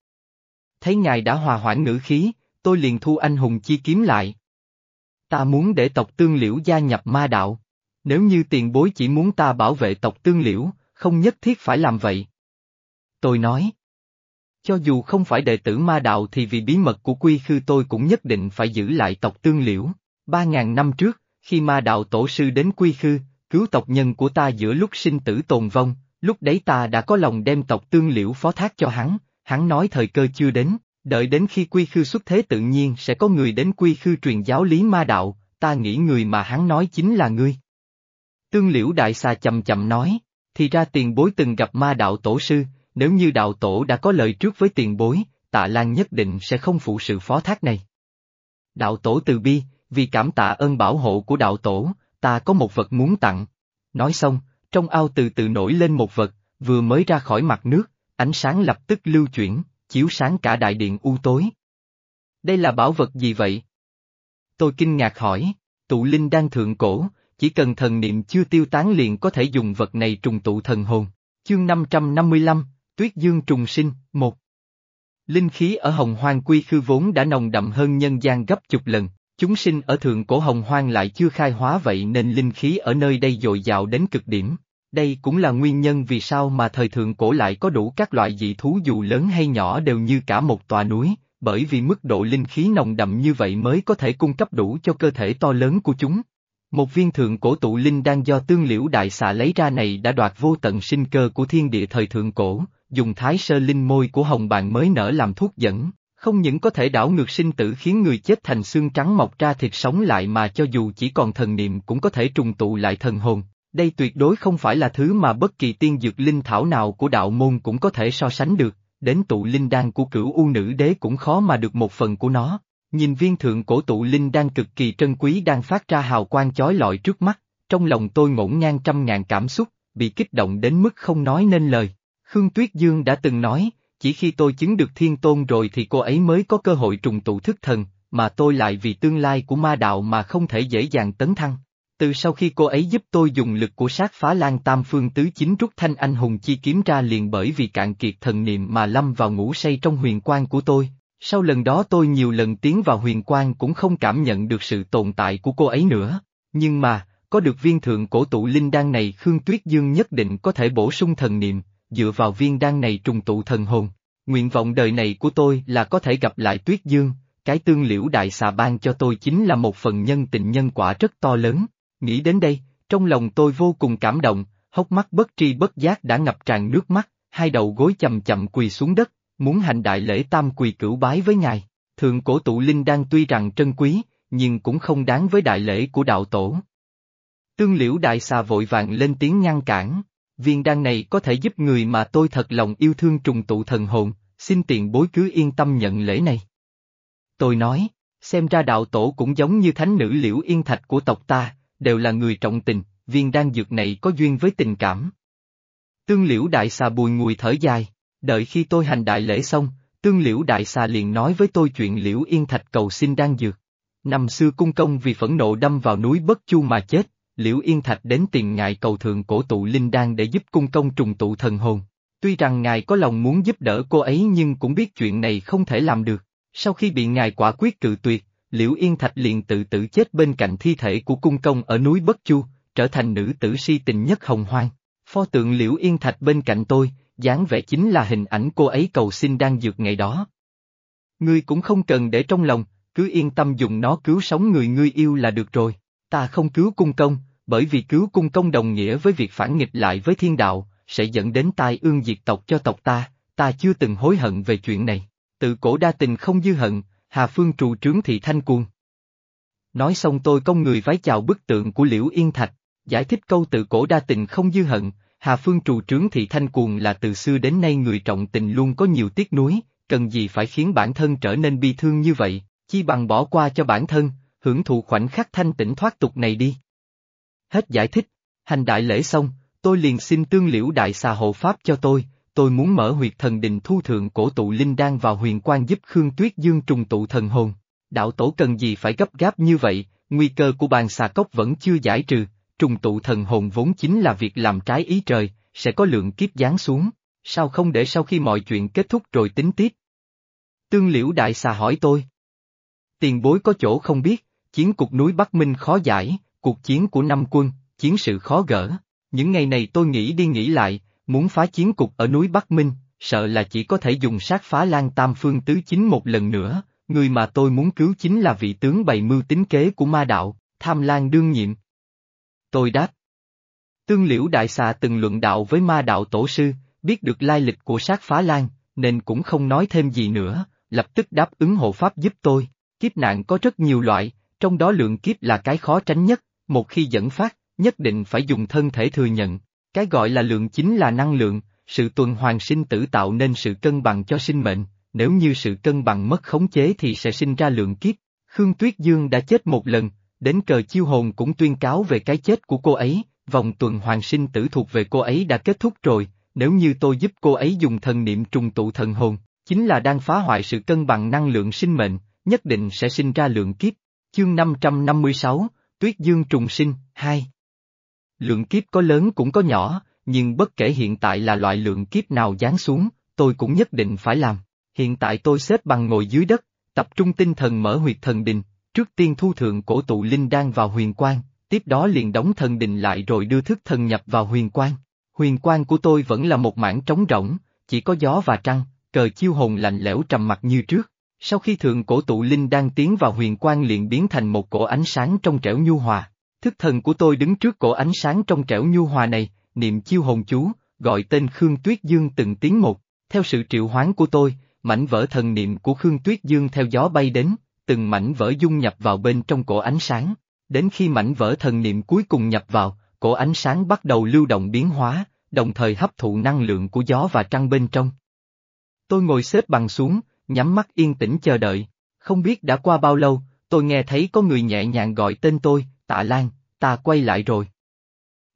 Thấy ngài đã hòa hoãn ngữ khí, tôi liền thu anh hùng chi kiếm lại. Ta muốn để tộc tương liễu gia nhập ma đạo. Nếu như tiền bối chỉ muốn ta bảo vệ tộc tương liễu, không nhất thiết phải làm vậy. Tôi nói. Cho dù không phải đệ tử ma đạo thì vì bí mật của quy khư tôi cũng nhất định phải giữ lại tộc tương liễu. Ba ngàn năm trước, khi ma đạo tổ sư đến quy khư, cứu tộc nhân của ta giữa lúc sinh tử tồn vong, lúc đấy ta đã có lòng đem tộc tương liễu phó thác cho hắn, hắn nói thời cơ chưa đến, đợi đến khi quy khư xuất thế tự nhiên sẽ có người đến quy khư truyền giáo lý ma đạo, ta nghĩ người mà hắn nói chính là ngươi. Tương liễu đại xà chậm chậm nói, thì ra tiền bối từng gặp ma đạo tổ sư, nếu như đạo tổ đã có lời trước với tiền bối, tạ Lan nhất định sẽ không phụ sự phó thác này. Đạo tổ từ bi, vì cảm tạ ơn bảo hộ của đạo tổ, ta có một vật muốn tặng. Nói xong, trong ao từ từ nổi lên một vật, vừa mới ra khỏi mặt nước, ánh sáng lập tức lưu chuyển, chiếu sáng cả đại điện u tối. Đây là bảo vật gì vậy? Tôi kinh ngạc hỏi, tụ linh đang thượng cổ, chỉ cần thần niệm chưa tiêu tán liền có thể dùng vật này trùng tụ thần hồn. Chương 555, Tuyết Dương trùng sinh, một Linh khí ở hồng hoang quy khư vốn đã nồng đậm hơn nhân gian gấp chục lần, chúng sinh ở thượng cổ hồng hoang lại chưa khai hóa vậy nên linh khí ở nơi đây dồi dào đến cực điểm. Đây cũng là nguyên nhân vì sao mà thời thượng cổ lại có đủ các loại dị thú dù lớn hay nhỏ đều như cả một tòa núi, bởi vì mức độ linh khí nồng đậm như vậy mới có thể cung cấp đủ cho cơ thể to lớn của chúng. Một viên thượng cổ tụ linh đang do tương liễu đại xà lấy ra này đã đoạt vô tận sinh cơ của thiên địa thời thượng cổ, dùng thái sơ linh môi của hồng bàn mới nở làm thuốc dẫn, không những có thể đảo ngược sinh tử khiến người chết thành xương trắng mọc ra thịt sống lại mà cho dù chỉ còn thần niệm cũng có thể trùng tụ lại thần hồn. Đây tuyệt đối không phải là thứ mà bất kỳ tiên dược linh thảo nào của đạo môn cũng có thể so sánh được, đến tụ linh đan của cửu u nữ đế cũng khó mà được một phần của nó. Nhìn viên thượng cổ tụ linh đan cực kỳ trân quý đang phát ra hào quang chói lọi trước mắt, trong lòng tôi ngổn ngang trăm ngàn cảm xúc, bị kích động đến mức không nói nên lời. Khương Tuyết Dương đã từng nói, chỉ khi tôi chứng được thiên tôn rồi thì cô ấy mới có cơ hội trùng tụ thức thần, mà tôi lại vì tương lai của ma đạo mà không thể dễ dàng tấn thăng. Từ sau khi cô ấy giúp tôi dùng lực của sát phá lan tam phương tứ chính rút thanh anh hùng chi kiếm ra liền bởi vì cạn kiệt thần niệm mà lâm vào ngủ say trong huyền quan của tôi. Sau lần đó tôi nhiều lần tiến vào huyền quan cũng không cảm nhận được sự tồn tại của cô ấy nữa. Nhưng mà, có được viên thượng cổ tụ linh đan này Khương Tuyết Dương nhất định có thể bổ sung thần niệm, dựa vào viên đan này trùng tụ thần hồn. Nguyện vọng đời này của tôi là có thể gặp lại Tuyết Dương, cái tương liễu đại xà ban cho tôi chính là một phần nhân tình nhân quả rất to lớn. Nghĩ đến đây, trong lòng tôi vô cùng cảm động, hốc mắt bất tri bất giác đã ngập tràn nước mắt, hai đầu gối chậm chậm quỳ xuống đất, muốn hành đại lễ tam quỳ cửu bái với ngài. Thượng cổ tụ linh đang tuy rằng trân quý, nhưng cũng không đáng với đại lễ của đạo tổ. Tương liễu đại xà vội vàng lên tiếng ngăn cản, viên đan này có thể giúp người mà tôi thật lòng yêu thương trùng tụ thần hồn, xin tiền bối cứ yên tâm nhận lễ này. Tôi nói, xem ra đạo tổ cũng giống như thánh nữ liễu yên thạch của tộc ta, đều là người trọng tình, viên đan dược này có duyên với tình cảm. Tương liễu đại xà bùi ngùi thở dài, đợi khi tôi hành đại lễ xong, tương liễu đại xà liền nói với tôi chuyện liễu yên thạch cầu xin đan dược. Năm xưa cung công vì phẫn nộ đâm vào núi bất chu mà chết, liễu yên thạch đến tiền ngài cầu thượng cổ tụ linh đan để giúp cung công trùng tụ thần hồn. Tuy rằng ngài có lòng muốn giúp đỡ cô ấy nhưng cũng biết chuyện này không thể làm được. Sau khi bị ngài quả quyết cự tuyệt, Liễu Yên Thạch liền tự tử chết bên cạnh thi thể của cung công ở núi Bất Chu, trở thành nữ tử si tình nhất hồng hoang. Pho tượng Liễu Yên Thạch bên cạnh tôi, dáng vẻ chính là hình ảnh cô ấy cầu xin đang dược ngày đó. Ngươi cũng không cần để trong lòng, cứ yên tâm dùng nó cứu sống người ngươi yêu là được rồi. Ta không cứu cung công, bởi vì cứu cung công đồng nghĩa với việc phản nghịch lại với thiên đạo, sẽ dẫn đến tai ương diệt tộc cho tộc ta, ta chưa từng hối hận về chuyện này. Tự cổ đa tình không dư hận, Hà Phương trù trướng thị thanh cuồng. Nói xong tôi công người vái chào bức tượng của Liễu Yên Thạch, giải thích câu tự cổ đa tình không dư hận, Hà Phương trù trướng thị thanh cuồng là từ xưa đến nay người trọng tình luôn có nhiều tiếc nuối, cần gì phải khiến bản thân trở nên bi thương như vậy, chi bằng bỏ qua cho bản thân, hưởng thụ khoảnh khắc thanh tĩnh thoát tục này đi. Hết giải thích, hành đại lễ xong, tôi liền xin tương liễu đại xà hộ pháp cho tôi, tôi muốn mở huyệt thần đình thu thượng cổ tụ linh đan vào huyền quan giúp Khương Tuyết Dương trùng tụ thần hồn. Đạo tổ cần gì phải gấp gáp như vậy, nguy cơ của bàn xà cốc vẫn chưa giải trừ, trùng tụ thần hồn vốn chính là việc làm trái ý trời, sẽ có lượng kiếp giáng xuống, sao không để sau khi mọi chuyện kết thúc rồi tính tiếp? Tương liễu đại xà hỏi tôi. Tiền bối có chỗ không biết, chiến cục núi Bắc Minh khó giải, cuộc chiến của năm quân, chiến sự khó gỡ. Những ngày này tôi nghĩ đi nghĩ lại, muốn phá chiến cục ở núi Bắc Minh, sợ là chỉ có thể dùng sát phá lan tam phương tứ chính một lần nữa, người mà tôi muốn cứu chính là vị tướng bày mưu tính kế của ma đạo, tham lan đương nhiệm. Tôi đáp. Tương liễu đại xà từng luận đạo với ma đạo tổ sư, biết được lai lịch của sát phá lan, nên cũng không nói thêm gì nữa, lập tức đáp ứng hộ pháp giúp tôi. Kiếp nạn có rất nhiều loại, trong đó lượng kiếp là cái khó tránh nhất, một khi dẫn phát, nhất định phải dùng thân thể thừa nhận. Cái gọi là lượng chính là năng lượng, sự tuần hoàn sinh tử tạo nên sự cân bằng cho sinh mệnh, nếu như sự cân bằng mất khống chế thì sẽ sinh ra lượng kiếp. Khương Tuyết Dương đã chết một lần, đến cờ chiêu hồn cũng tuyên cáo về cái chết của cô ấy, vòng tuần hoàn sinh tử thuộc về cô ấy đã kết thúc rồi, nếu như tôi giúp cô ấy dùng thần niệm trùng tụ thần hồn, chính là đang phá hoại sự cân bằng năng lượng sinh mệnh, nhất định sẽ sinh ra lượng kiếp. Chương 556, Tuyết Dương trùng sinh, 2 Lượng kiếp có lớn cũng có nhỏ, nhưng bất kể hiện tại là loại lượng kiếp nào giáng xuống, tôi cũng nhất định phải làm. Hiện tại tôi xếp bằng ngồi dưới đất, tập trung tinh thần mở huyệt thần đình, trước tiên thu thượng cổ tụ linh đan vào huyền quang, tiếp đó liền đóng thần đình lại rồi đưa thức thần nhập vào huyền quang. Huyền quang của tôi vẫn là một mảng trống rỗng, chỉ có gió và trăng, cờ chiêu hồn lạnh lẽo trầm mặc như trước. Sau khi thượng cổ tụ linh đang tiến vào huyền quang liền biến thành một cổ ánh sáng trong trẻo nhu hòa. Thức thần của tôi đứng trước cổ ánh sáng trong trẻo nhu hòa này, niệm chiêu hồn chú, gọi tên Khương Tuyết Dương từng tiếng một. Theo sự triệu hoán của tôi, mảnh vỡ thần niệm của Khương Tuyết Dương theo gió bay đến, từng mảnh vỡ dung nhập vào bên trong cổ ánh sáng. Đến khi mảnh vỡ thần niệm cuối cùng nhập vào, cổ ánh sáng bắt đầu lưu động biến hóa, đồng thời hấp thụ năng lượng của gió và trăng bên trong. Tôi ngồi xếp bằng xuống, nhắm mắt yên tĩnh chờ đợi. Không biết đã qua bao lâu, tôi nghe thấy có người nhẹ nhàng gọi tên tôi, tạ Lan, ta quay lại rồi.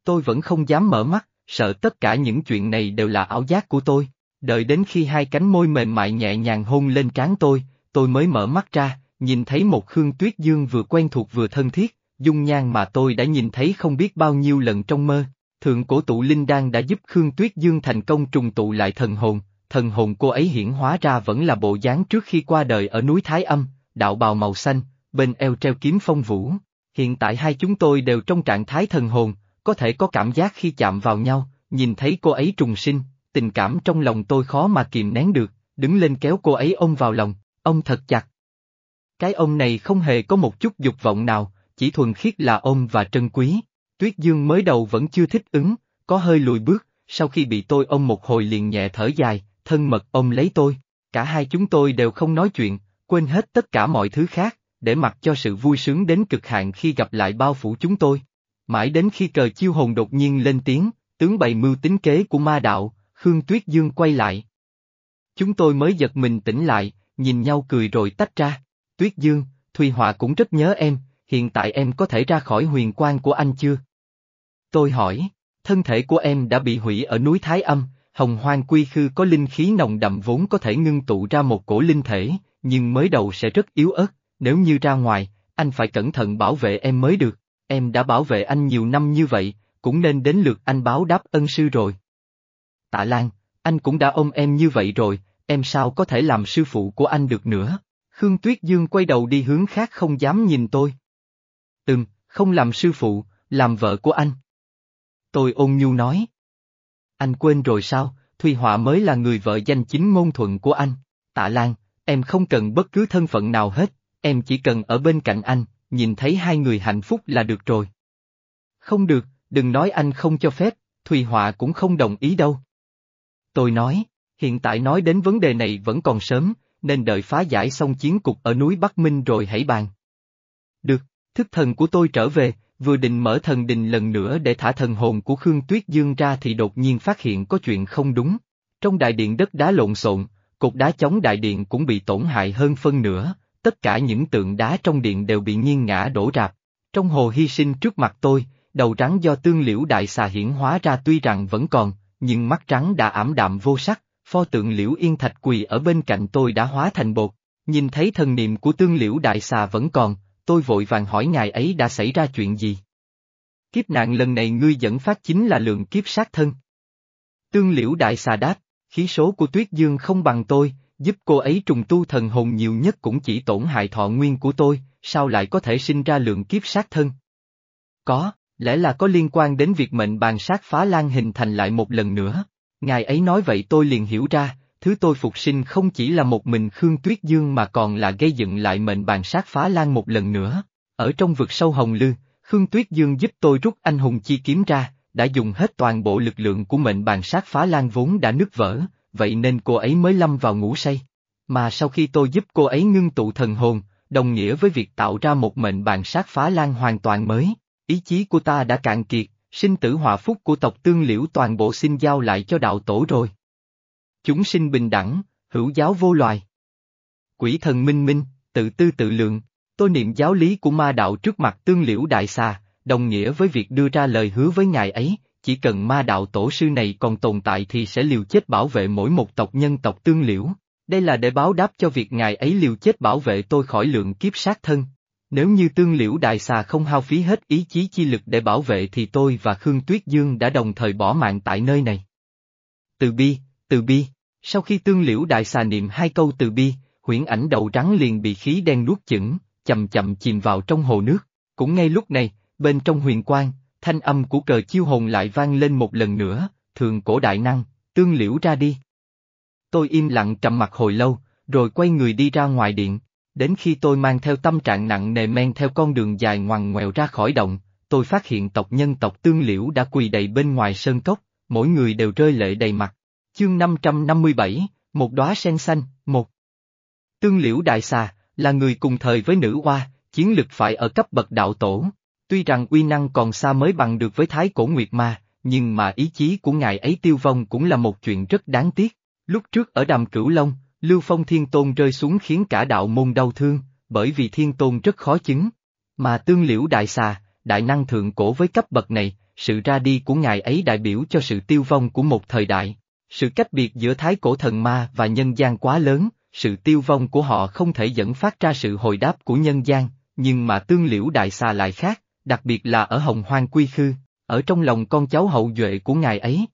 Tôi vẫn không dám mở mắt, sợ tất cả những chuyện này đều là ảo giác của tôi. Đợi đến khi hai cánh môi mềm mại nhẹ nhàng hôn lên trán tôi, tôi mới mở mắt ra, nhìn thấy một Khương Tuyết Dương vừa quen thuộc vừa thân thiết, dung nhan mà tôi đã nhìn thấy không biết bao nhiêu lần trong mơ. Thượng cổ tụ linh đan đã giúp Khương Tuyết Dương thành công trùng tụ lại thần hồn, thần hồn cô ấy hiển hóa ra vẫn là bộ dáng trước khi qua đời ở núi Thái Âm, đạo bào màu xanh, bên eo treo kiếm phong vũ. Hiện tại hai chúng tôi đều trong trạng thái thần hồn, có thể có cảm giác khi chạm vào nhau, nhìn thấy cô ấy trùng sinh, tình cảm trong lòng tôi khó mà kìm nén được, đứng lên kéo cô ấy ôm vào lòng, ông thật chặt. Cái ông này không hề có một chút dục vọng nào, chỉ thuần khiết là ôm và trân quý. Tuyết Dương mới đầu vẫn chưa thích ứng, có hơi lùi bước, sau khi bị tôi ôm một hồi liền nhẹ thở dài, thân mật ôm lấy tôi. Cả hai chúng tôi đều không nói chuyện, quên hết tất cả mọi thứ khác, để mặc cho sự vui sướng đến cực hạn khi gặp lại bao phủ chúng tôi. Mãi đến khi cờ chiêu hồn đột nhiên lên tiếng, tướng bày mưu tính kế của ma đạo, Khương Tuyết Dương quay lại. Chúng tôi mới giật mình tỉnh lại, nhìn nhau cười rồi tách ra. Tuyết Dương, Thùy Họa cũng rất nhớ em, hiện tại em có thể ra khỏi huyền quan của anh chưa? Tôi hỏi, thân thể của em đã bị hủy ở núi Thái Âm, hồng hoang quy khư có linh khí nồng đậm vốn có thể ngưng tụ ra một cổ linh thể, nhưng mới đầu sẽ rất yếu ớt, nếu như ra ngoài, anh phải cẩn thận bảo vệ em mới được, em đã bảo vệ anh nhiều năm như vậy, cũng nên đến lượt anh báo đáp ân sư rồi. Tạ Lan, anh cũng đã ôm em như vậy rồi, em sao có thể làm sư phụ của anh được nữa? Khương Tuyết Dương quay đầu đi hướng khác không dám nhìn tôi. Ừm, không làm sư phụ, làm vợ của anh. Tôi ôn nhu nói. Anh quên rồi sao, Thùy Họa mới là người vợ danh chính ngôn thuận của anh. Tạ Lan, em không cần bất cứ thân phận nào hết, em chỉ cần ở bên cạnh anh, nhìn thấy hai người hạnh phúc là được rồi. Không được, đừng nói anh không cho phép, Thùy Họa cũng không đồng ý đâu. Tôi nói, hiện tại nói đến vấn đề này vẫn còn sớm, nên đợi phá giải xong chiến cục ở núi Bắc Minh rồi hãy bàn. Được, thức thần của tôi trở về, vừa định mở thần đình lần nữa để thả thần hồn của Khương Tuyết Dương ra thì đột nhiên phát hiện có chuyện không đúng. Trong đại điện đất đá lộn xộn, cột đá chống đại điện cũng bị tổn hại hơn phân nửa, tất cả những tượng đá trong điện đều bị nghiêng ngã đổ rạp. Trong hồ hy sinh trước mặt tôi, đầu trắng do tương liễu đại xà hiển hóa ra tuy rằng vẫn còn, nhưng mắt trắng đã ảm đạm vô sắc, pho tượng liễu yên thạch quỳ ở bên cạnh tôi đã hóa thành bột. Nhìn thấy thần niệm của tương liễu đại xà vẫn còn, tôi vội vàng hỏi ngài ấy đã xảy ra chuyện gì. Kiếp nạn lần này ngươi dẫn phát chính là lượng kiếp sát thân. Tương liễu đại xà đáp, khí số của tuyết dương không bằng tôi, giúp cô ấy trùng tu thần hồn nhiều nhất cũng chỉ tổn hại thọ nguyên của tôi, sao lại có thể sinh ra lượng kiếp sát thân? Có, lẽ là có liên quan đến việc mệnh bàn sát phá lan hình thành lại một lần nữa. Ngài ấy nói vậy tôi liền hiểu ra, thứ tôi phục sinh không chỉ là một mình Khương Tuyết Dương mà còn là gây dựng lại mệnh bàn sát phá lan một lần nữa. Ở trong vực sâu hồng lư, Khương Tuyết Dương giúp tôi rút anh hùng chi kiếm ra, đã dùng hết toàn bộ lực lượng của mệnh bàn sát phá lan vốn đã nứt vỡ, vậy nên cô ấy mới lâm vào ngủ say. Mà sau khi tôi giúp cô ấy ngưng tụ thần hồn, đồng nghĩa với việc tạo ra một mệnh bàn sát phá lan hoàn toàn mới, ý chí của ta đã cạn kiệt, sinh tử hòa phúc của tộc tương liễu toàn bộ xin giao lại cho đạo tổ rồi. Chúng sinh bình đẳng, hữu giáo vô loài. Quỷ thần minh minh, tự tư tự lượng, tôi niệm giáo lý của ma đạo trước mặt tương liễu đại xà, đồng nghĩa với việc đưa ra lời hứa với ngài ấy, chỉ cần ma đạo tổ sư này còn tồn tại thì sẽ liều chết bảo vệ mỗi một tộc nhân tộc tương liễu. Đây là để báo đáp cho việc ngài ấy liều chết bảo vệ tôi khỏi lượng kiếp sát thân. Nếu như tương liễu đại xà không hao phí hết ý chí chi lực để bảo vệ thì tôi và Khương Tuyết Dương đã đồng thời bỏ mạng tại nơi này. Từ bi, từ bi, sau khi tương liễu đại xà niệm hai câu từ bi, huyễn ảnh đầu rắn liền bị khí đen nuốt chửng, chậm chậm chìm vào trong hồ nước. Cũng ngay lúc này, bên trong huyền quang, thanh âm của cờ chiêu hồn lại vang lên một lần nữa, thường cổ đại năng, tương liễu ra đi. Tôi im lặng trầm mặt hồi lâu, rồi quay người đi ra ngoài điện. Đến khi tôi mang theo tâm trạng nặng nề men theo con đường dài ngoằn ngoèo ra khỏi động, tôi phát hiện tộc nhân tộc tương liễu đã quỳ đầy bên ngoài sơn cốc, mỗi người đều rơi lệ đầy mặt. Chương 557, một đóa sen xanh, một. Tương liễu đại xà, là người cùng thời với nữ hoa, chiến lực phải ở cấp bậc đạo tổ. Tuy rằng uy năng còn xa mới bằng được với thái cổ nguyệt ma, nhưng mà ý chí của ngài ấy tiêu vong cũng là một chuyện rất đáng tiếc. Lúc trước ở đàm cửu long, Lưu Phong Thiên Tôn rơi xuống khiến cả đạo môn đau thương, bởi vì Thiên Tôn rất khó chứng. Mà tương liễu đại xà, đại năng thượng cổ với cấp bậc này, sự ra đi của ngài ấy đại biểu cho sự tiêu vong của một thời đại. Sự cách biệt giữa thái cổ thần ma và nhân gian quá lớn, sự tiêu vong của họ không thể dẫn phát ra sự hồi đáp của nhân gian, nhưng mà tương liễu đại xà lại khác, đặc biệt là ở hồng hoang quy khư, ở trong lòng con cháu hậu duệ của ngài ấy.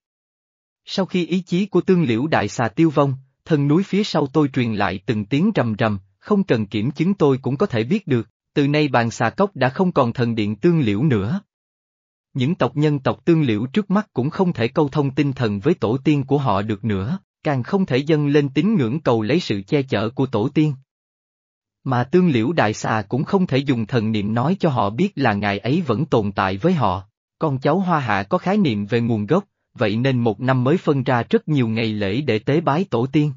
Sau khi ý chí của tương liễu đại xà tiêu vong, thân núi phía sau tôi truyền lại từng tiếng rầm rầm, không cần kiểm chứng tôi cũng có thể biết được, từ nay bàn xà cốc đã không còn thần điện tương liễu nữa. Những tộc nhân tộc tương liễu trước mắt cũng không thể câu thông tinh thần với tổ tiên của họ được nữa, càng không thể dâng lên tín ngưỡng cầu lấy sự che chở của tổ tiên. Mà tương liễu đại xà cũng không thể dùng thần niệm nói cho họ biết là ngài ấy vẫn tồn tại với họ. Con cháu Hoa Hạ có khái niệm về nguồn gốc, vậy nên một năm mới phân ra rất nhiều ngày lễ để tế bái tổ tiên.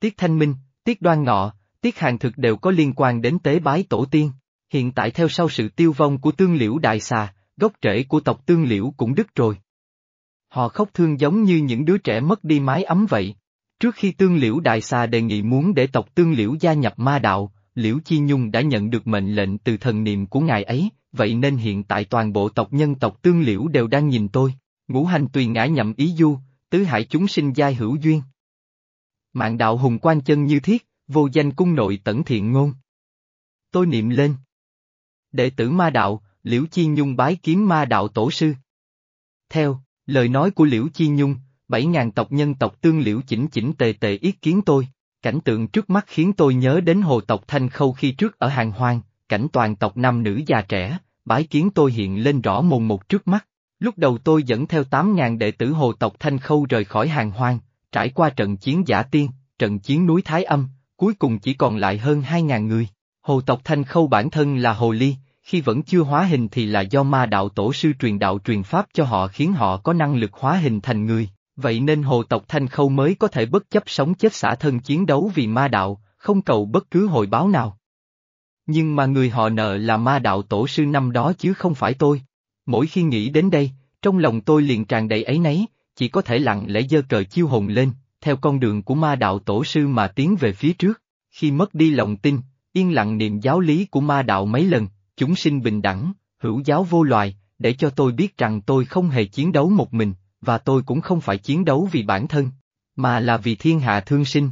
Tiết Thanh Minh, Tiết Đoan Ngọ, Tiết Hàng Thực đều có liên quan đến tế bái tổ tiên. Hiện tại theo sau sự tiêu vong của tương liễu đại xà, gốc rễ của tộc tương liễu cũng đứt rồi. Họ khóc thương giống như những đứa trẻ mất đi mái ấm vậy. Trước khi tương liễu đại xà đề nghị muốn để tộc tương liễu gia nhập ma đạo, liễu chi nhung đã nhận được mệnh lệnh từ thần niệm của ngài ấy, vậy nên hiện tại toàn bộ tộc nhân tộc tương liễu đều đang nhìn tôi. Ngũ hành tùy ngã nhậm ý du, tứ hải chúng sinh giai hữu duyên. Mạng đạo hùng quan chân như thiết, vô danh cung nội tẩn thiện ngôn. Tôi niệm lên. Đệ tử ma đạo, Liễu Chi Nhung bái kiếm ma đạo tổ sư. Theo, lời nói của Liễu Chi Nhung, bảy ngàn tộc nhân tộc tương liễu chỉnh chỉnh tề tề ý kiến tôi. Cảnh tượng trước mắt khiến tôi nhớ đến hồ tộc Thanh Khâu khi trước ở hàng hoang, cảnh toàn tộc nam nữ già trẻ, bái kiến tôi hiện lên rõ mồn một trước mắt. Lúc đầu tôi dẫn theo 8.000 đệ tử hồ tộc Thanh Khâu rời khỏi hàng hoang, trải qua trận chiến giả tiên, trận chiến núi Thái Âm, cuối cùng chỉ còn lại hơn 2.000 người. Hồ tộc Thanh Khâu bản thân là hồ ly, khi vẫn chưa hóa hình thì là do ma đạo tổ sư truyền đạo truyền pháp cho họ khiến họ có năng lực hóa hình thành người, vậy nên hồ tộc Thanh Khâu mới có thể bất chấp sống chết xả thân chiến đấu vì ma đạo, không cầu bất cứ hồi báo nào. Nhưng mà người họ nợ là ma đạo tổ sư năm đó chứ không phải tôi. Mỗi khi nghĩ đến đây, trong lòng tôi liền tràn đầy ấy nấy, chỉ có thể lặng lẽ dơ cờ chiêu hồn lên, theo con đường của ma đạo tổ sư mà tiến về phía trước. Khi mất đi lòng tin, yên lặng niệm giáo lý của ma đạo mấy lần, chúng sinh bình đẳng, hữu giáo vô loài, để cho tôi biết rằng tôi không hề chiến đấu một mình, và tôi cũng không phải chiến đấu vì bản thân, mà là vì thiên hạ thương sinh.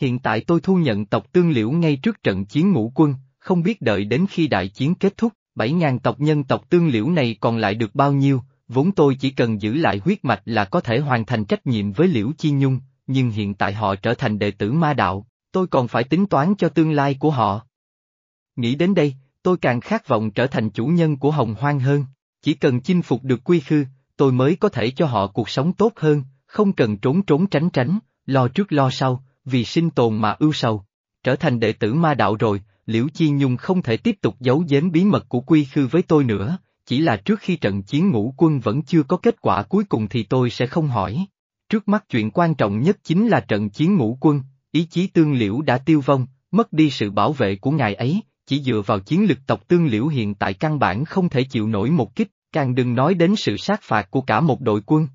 Hiện tại tôi thu nhận tộc tương liễu ngay trước trận chiến ngũ quân, không biết đợi đến khi đại chiến kết thúc, bảy ngàn tộc nhân tộc tương liễu này còn lại được bao nhiêu, vốn tôi chỉ cần giữ lại huyết mạch là có thể hoàn thành trách nhiệm với liễu chi nhung, nhưng hiện tại họ trở thành đệ tử ma đạo, tôi còn phải tính toán cho tương lai của họ. Nghĩ đến đây, tôi càng khát vọng trở thành chủ nhân của hồng hoang hơn, chỉ cần chinh phục được quy khư, tôi mới có thể cho họ cuộc sống tốt hơn, không cần trốn trốn tránh tránh, lo trước lo sau, vì sinh tồn mà ưu sầu. Trở thành đệ tử ma đạo rồi, Liễu Chi Nhung không thể tiếp tục giấu giếm bí mật của quy khư với tôi nữa, chỉ là trước khi trận chiến ngũ quân vẫn chưa có kết quả cuối cùng thì tôi sẽ không hỏi. Trước mắt chuyện quan trọng nhất chính là trận chiến ngũ quân, ý chí tương liễu đã tiêu vong, mất đi sự bảo vệ của ngài ấy, chỉ dựa vào chiến lực tộc tương liễu hiện tại căn bản không thể chịu nổi một kích, càng đừng nói đến sự sát phạt của cả một đội quân.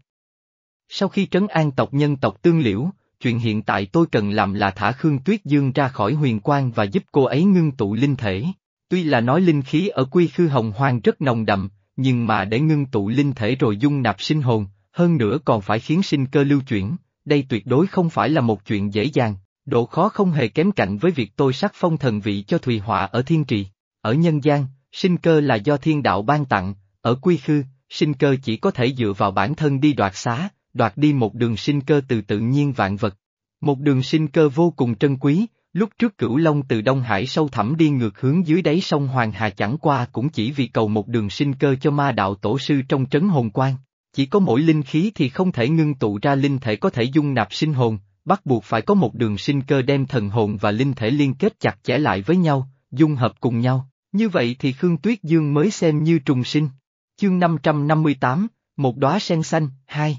Sau khi trấn an tộc nhân tộc tương liễu, chuyện hiện tại tôi cần làm là thả Khương Tuyết Dương ra khỏi huyền quang và giúp cô ấy ngưng tụ linh thể. Tuy là nói linh khí ở quy khư hồng hoang rất nồng đậm, nhưng mà để ngưng tụ linh thể rồi dung nạp sinh hồn, hơn nữa còn phải khiến sinh cơ lưu chuyển, đây tuyệt đối không phải là một chuyện dễ dàng, độ khó không hề kém cạnh với việc tôi sắc phong thần vị cho Thùy Họa ở thiên trì. Ở nhân gian, sinh cơ là do thiên đạo ban tặng, ở quy khư, sinh cơ chỉ có thể dựa vào bản thân đi đoạt xá, đoạt đi một đường sinh cơ từ tự nhiên vạn vật. Một đường sinh cơ vô cùng trân quý, lúc trước cửu long từ Đông Hải sâu thẳm đi ngược hướng dưới đáy sông Hoàng Hà chẳng qua cũng chỉ vì cầu một đường sinh cơ cho ma đạo tổ sư trong trấn hồn quan. Chỉ có mỗi linh khí thì không thể ngưng tụ ra linh thể có thể dung nạp sinh hồn, bắt buộc phải có một đường sinh cơ đem thần hồn và linh thể liên kết chặt chẽ lại với nhau, dung hợp cùng nhau, như vậy thì Khương Tuyết Dương mới xem như trùng sinh. Chương 558, một đóa sen xanh, hai.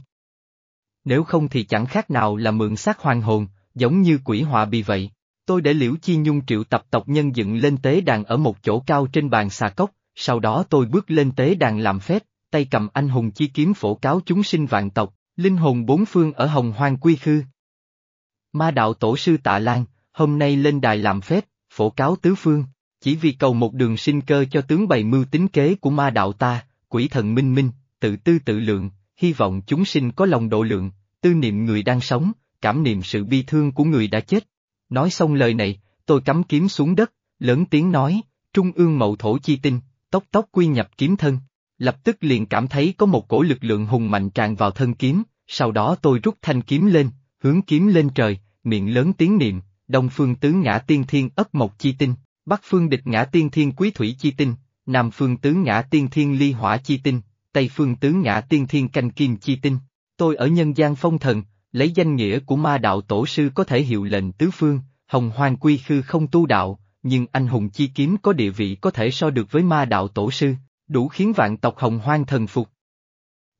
Nếu không thì chẳng khác nào là mượn xác hoàng hồn, giống như quỷ họa bị vậy. Tôi để Liễu Chi Nhung triệu tập tộc nhân dựng lên tế đàn ở một chỗ cao trên bàn xà cốc, sau đó tôi bước lên tế đàn làm phép, tay cầm anh hùng chi kiếm phổ cáo chúng sinh vạn tộc, linh hồn bốn phương ở hồng hoang quy khư. Ma đạo tổ sư tạ Lan, hôm nay lên đài làm phép, phổ cáo tứ phương, chỉ vì cầu một đường sinh cơ cho tướng bày mưu tính kế của ma đạo ta, quỷ thần minh minh, tự tư tự lượng, hy vọng chúng sinh có lòng độ lượng, tư niệm người đang sống, cảm niệm sự bi thương của người đã chết. Nói xong lời này, tôi cắm kiếm xuống đất, lớn tiếng nói, trung ương mậu thổ chi tinh, tóc tóc quy nhập kiếm thân. Lập tức liền cảm thấy có một cổ lực lượng hùng mạnh tràn vào thân kiếm, sau đó tôi rút thanh kiếm lên, hướng kiếm lên trời, miệng lớn tiếng niệm, đông phương tứ ngã tiên thiên ất mộc chi tinh, bắc phương địch ngã tiên thiên quý thủy chi tinh, nam phương tứ ngã tiên thiên ly hỏa chi tinh, tây phương tứ ngã tiên thiên canh kim chi tinh. Tôi ở nhân gian phong thần, lấy danh nghĩa của ma đạo tổ sư có thể hiệu lệnh tứ phương, hồng hoang quy khư không tu đạo, nhưng anh hùng chi kiếm có địa vị có thể so được với ma đạo tổ sư, đủ khiến vạn tộc hồng hoang thần phục.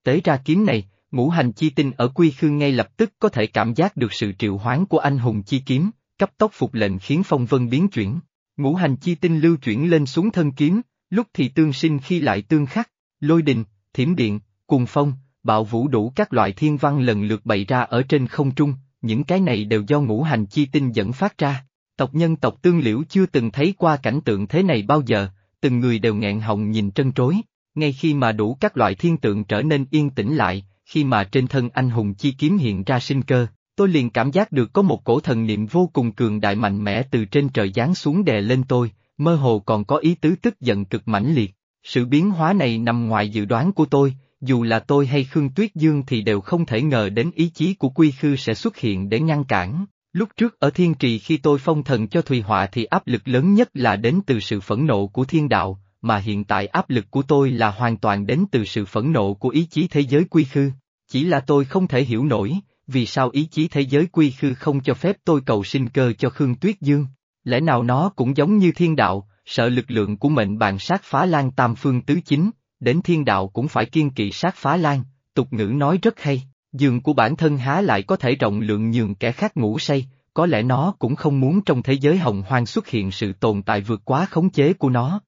Tế ra kiếm này, ngũ hành chi tinh ở quy khư ngay lập tức có thể cảm giác được sự triệu hoán của anh hùng chi kiếm, cấp tốc phục lệnh khiến phong vân biến chuyển. Ngũ hành chi tinh lưu chuyển lên xuống thân kiếm, lúc thì tương sinh khi lại tương khắc, lôi đình, thiểm điện, cùng phong, bạo vũ đủ các loại thiên văn lần lượt bày ra ở trên không trung, những cái này đều do ngũ hành chi tinh dẫn phát ra. Tộc nhân tộc tương liễu chưa từng thấy qua cảnh tượng thế này bao giờ, từng người đều nghẹn họng nhìn trân trối, ngay khi mà đủ các loại thiên tượng trở nên yên tĩnh lại, khi mà trên thân anh hùng chi kiếm hiện ra sinh cơ, tôi liền cảm giác được có một cổ thần niệm vô cùng cường đại mạnh mẽ từ trên trời giáng xuống đè lên tôi, mơ hồ còn có ý tứ tức giận cực mãnh liệt. Sự biến hóa này nằm ngoài dự đoán của tôi, dù là tôi hay Khương Tuyết Dương thì đều không thể ngờ đến ý chí của Quy Khư sẽ xuất hiện để ngăn cản. Lúc trước ở Thiên Trì khi tôi phong thần cho Thùy Họa thì áp lực lớn nhất là đến từ sự phẫn nộ của thiên đạo, mà hiện tại áp lực của tôi là hoàn toàn đến từ sự phẫn nộ của ý chí thế giới Quy Khư. Chỉ là tôi không thể hiểu nổi, vì sao ý chí thế giới Quy Khư không cho phép tôi cầu sinh cơ cho Khương Tuyết Dương. Lẽ nào nó cũng giống như thiên đạo, sợ lực lượng của mệnh bàn sát phá lan tam phương tứ chính, đến thiên đạo cũng phải kiên kỵ sát phá lan, tục ngữ nói rất hay, giường của bản thân há lại có thể rộng lượng nhường kẻ khác ngủ say, có lẽ nó cũng không muốn trong thế giới hồng hoang xuất hiện sự tồn tại vượt quá khống chế của nó.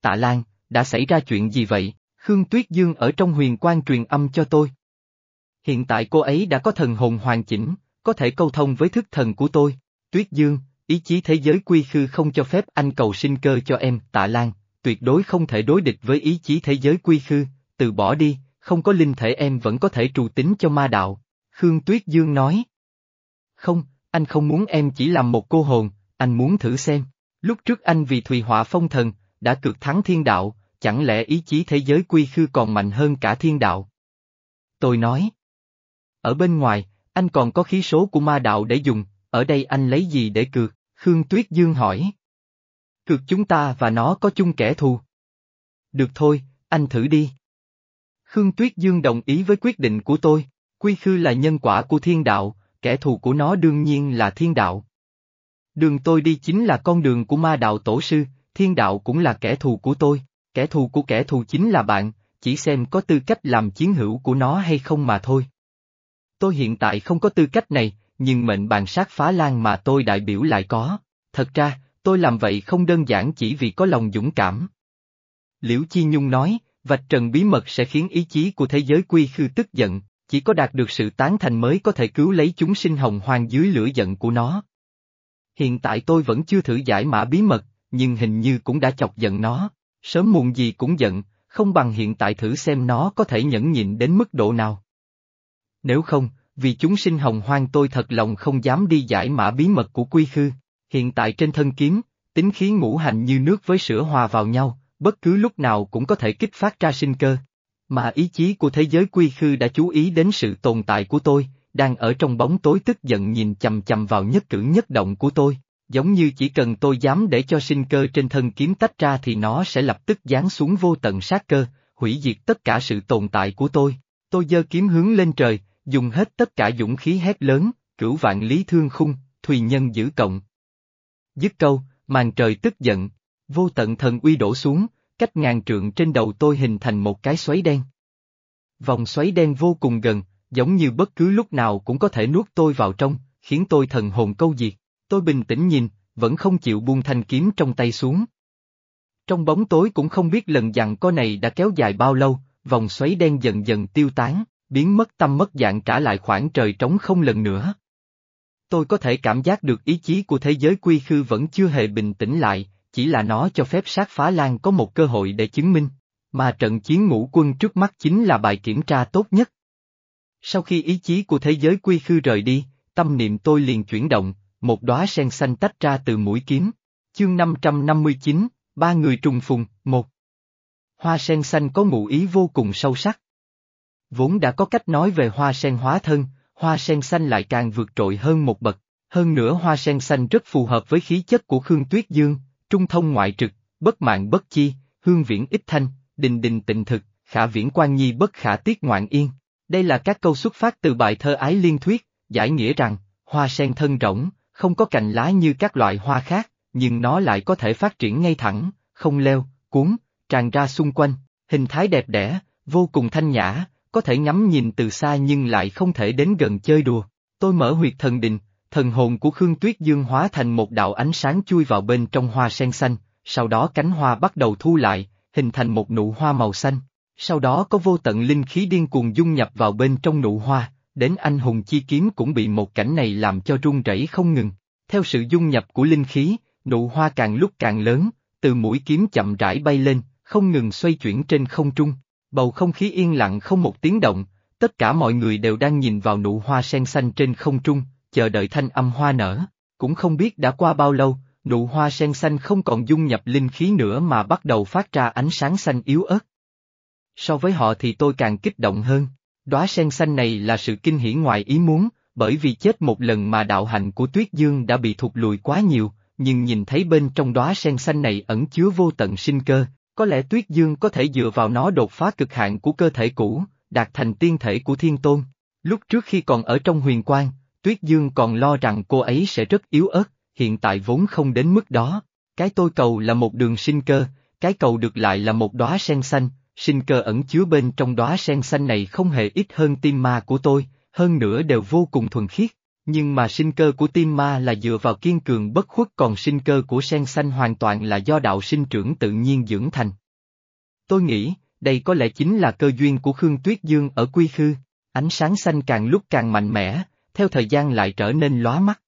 Tạ Lan, đã xảy ra chuyện gì vậy? Khương Tuyết Dương ở trong huyền quan truyền âm cho tôi. Hiện tại cô ấy đã có thần hồn hoàn chỉnh, có thể câu thông với thức thần của tôi. Tuyết Dương, ý chí thế giới quy khư không cho phép anh cầu sinh cơ cho em, Tạ Lan, tuyệt đối không thể đối địch với ý chí thế giới quy khư, từ bỏ đi, không có linh thể em vẫn có thể trù tính cho ma đạo. Khương Tuyết Dương nói. Không, anh không muốn em chỉ làm một cô hồn, anh muốn thử xem. Lúc trước anh vì Thùy Họa Phong Thần, đã cực thắng thiên đạo, chẳng lẽ ý chí thế giới quy khư còn mạnh hơn cả thiên đạo? Tôi nói. Ở bên ngoài, anh còn có khí số của ma đạo để dùng, ở đây anh lấy gì để cược? Khương Tuyết Dương hỏi. Cược chúng ta và nó có chung kẻ thù. Được thôi, anh thử đi. Khương Tuyết Dương đồng ý với quyết định của tôi, quy khư là nhân quả của thiên đạo, kẻ thù của nó đương nhiên là thiên đạo. Đường tôi đi chính là con đường của ma đạo tổ sư, thiên đạo cũng là kẻ thù của tôi, kẻ thù của kẻ thù chính là bạn, chỉ xem có tư cách làm chiến hữu của nó hay không mà thôi. Tôi hiện tại không có tư cách này, nhưng mệnh bàn sát phá lan mà tôi đại biểu lại có. Thật ra, tôi làm vậy không đơn giản chỉ vì có lòng dũng cảm. Liễu Chi Nhung nói, vạch trần bí mật sẽ khiến ý chí của thế giới quy khư tức giận, chỉ có đạt được sự tán thành mới có thể cứu lấy chúng sinh hồng hoang dưới lửa giận của nó. Hiện tại tôi vẫn chưa thử giải mã bí mật, nhưng hình như cũng đã chọc giận nó, sớm muộn gì cũng giận, không bằng hiện tại thử xem nó có thể nhẫn nhịn đến mức độ nào. Nếu không, vì chúng sinh hồng hoang tôi thật lòng không dám đi giải mã bí mật của quy khư. Hiện tại trên thân kiếm, tính khí ngũ hành như nước với sữa hòa vào nhau, bất cứ lúc nào cũng có thể kích phát ra sinh cơ. Mà ý chí của thế giới quy khư đã chú ý đến sự tồn tại của tôi, đang ở trong bóng tối tức giận nhìn chầm chầm vào nhất cử nhất động của tôi, giống như chỉ cần tôi dám để cho sinh cơ trên thân kiếm tách ra thì nó sẽ lập tức giáng xuống vô tận sát cơ, hủy diệt tất cả sự tồn tại của tôi. Tôi giơ kiếm hướng lên trời, dùng hết tất cả dũng khí hét lớn, cửu vạn lý thương khung, thùy nhân giữ cộng. Dứt câu, màn trời tức giận, vô tận thần uy đổ xuống, cách ngàn trượng trên đầu tôi hình thành một cái xoáy đen. Vòng xoáy đen vô cùng gần, giống như bất cứ lúc nào cũng có thể nuốt tôi vào trong, khiến tôi thần hồn câu diệt. Tôi bình tĩnh nhìn, vẫn không chịu buông thanh kiếm trong tay xuống. Trong bóng tối cũng không biết lần dặn co này đã kéo dài bao lâu, vòng xoáy đen dần dần tiêu tán, biến mất tâm mất dạng trả lại khoảng trời trống không lần nữa. Tôi có thể cảm giác được ý chí của thế giới quy khư vẫn chưa hề bình tĩnh lại, chỉ là nó cho phép sát phá lan có một cơ hội để chứng minh, mà trận chiến ngũ quân trước mắt chính là bài kiểm tra tốt nhất. Sau khi ý chí của thế giới quy khư rời đi, tâm niệm tôi liền chuyển động, một đóa sen xanh tách ra từ mũi kiếm. Chương 559, ba người trùng phùng, một. Hoa sen xanh có ngụ ý vô cùng sâu sắc. Vốn đã có cách nói về hoa sen hóa thân, hoa sen xanh lại càng vượt trội hơn một bậc. Hơn nữa hoa sen xanh rất phù hợp với khí chất của Khương Tuyết Dương, trung thông ngoại trực, bất mạng bất chi, hương viễn ích thanh, đình đình tịnh thực, khả viễn quan nhi bất khả tiết ngoạn yên. Đây là các câu xuất phát từ bài thơ ái liên thuyết, giải nghĩa rằng, hoa sen thân rỗng, không có cành lá như các loại hoa khác, nhưng nó lại có thể phát triển ngay thẳng, không leo, cuốn, tràn ra xung quanh, hình thái đẹp đẽ, vô cùng thanh nhã, có thể ngắm nhìn từ xa nhưng lại không thể đến gần chơi đùa. Tôi mở huyệt thần đình, thần hồn của Khương Tuyết Dương hóa thành một đạo ánh sáng chui vào bên trong hoa sen xanh, sau đó cánh hoa bắt đầu thu lại, hình thành một nụ hoa màu xanh. Sau đó có vô tận linh khí điên cuồng dung nhập vào bên trong nụ hoa, đến anh hùng chi kiếm cũng bị một cảnh này làm cho run rẩy không ngừng. Theo sự dung nhập của linh khí, nụ hoa càng lúc càng lớn, từ mũi kiếm chậm rãi bay lên, không ngừng xoay chuyển trên không trung. Bầu không khí yên lặng không một tiếng động, tất cả mọi người đều đang nhìn vào nụ hoa sen xanh trên không trung, chờ đợi thanh âm hoa nở. Cũng không biết đã qua bao lâu, nụ hoa sen xanh không còn dung nhập linh khí nữa mà bắt đầu phát ra ánh sáng xanh yếu ớt. So với họ thì tôi càng kích động hơn. Đóa sen xanh này là sự kinh hỉ ngoài ý muốn, bởi vì chết một lần mà đạo hạnh của Tuyết Dương đã bị thụt lùi quá nhiều, nhưng nhìn thấy bên trong đóa sen xanh này ẩn chứa vô tận sinh cơ, có lẽ Tuyết Dương có thể dựa vào nó đột phá cực hạn của cơ thể cũ, đạt thành tiên thể của Thiên Tôn. Lúc trước khi còn ở trong huyền quang, Tuyết Dương còn lo rằng cô ấy sẽ rất yếu ớt, hiện tại vốn không đến mức đó. Cái tôi cầu là một đường sinh cơ, cái cầu được lại là một đóa sen xanh, sinh cơ ẩn chứa bên trong đóa sen xanh này không hề ít hơn tim ma của tôi, hơn nữa đều vô cùng thuần khiết. Nhưng mà sinh cơ của tim ma là dựa vào kiên cường bất khuất còn sinh cơ của sen xanh hoàn toàn là do đạo sinh trưởng tự nhiên dưỡng thành. Tôi nghĩ, đây có lẽ chính là cơ duyên của Khương Tuyết Dương ở Quy Khư, ánh sáng xanh càng lúc càng mạnh mẽ, theo thời gian lại trở nên lóa mắt.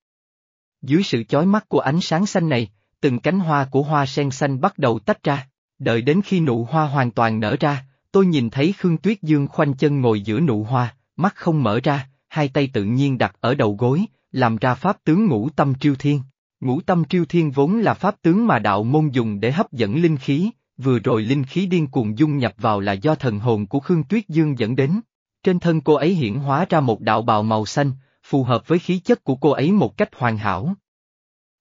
Dưới sự chói mắt của ánh sáng xanh này, từng cánh hoa của hoa sen xanh bắt đầu tách ra. Đợi đến khi nụ hoa hoàn toàn nở ra, tôi nhìn thấy Khương Tuyết Dương khoanh chân ngồi giữa nụ hoa, mắt không mở ra, hai tay tự nhiên đặt ở đầu gối, làm ra pháp tướng ngũ tâm triêu thiên. Ngũ tâm triêu thiên vốn là pháp tướng mà đạo môn dùng để hấp dẫn linh khí, vừa rồi linh khí điên cuồng dung nhập vào là do thần hồn của Khương Tuyết Dương dẫn đến. Trên thân cô ấy hiển hóa ra một đạo bào màu xanh, phù hợp với khí chất của cô ấy một cách hoàn hảo.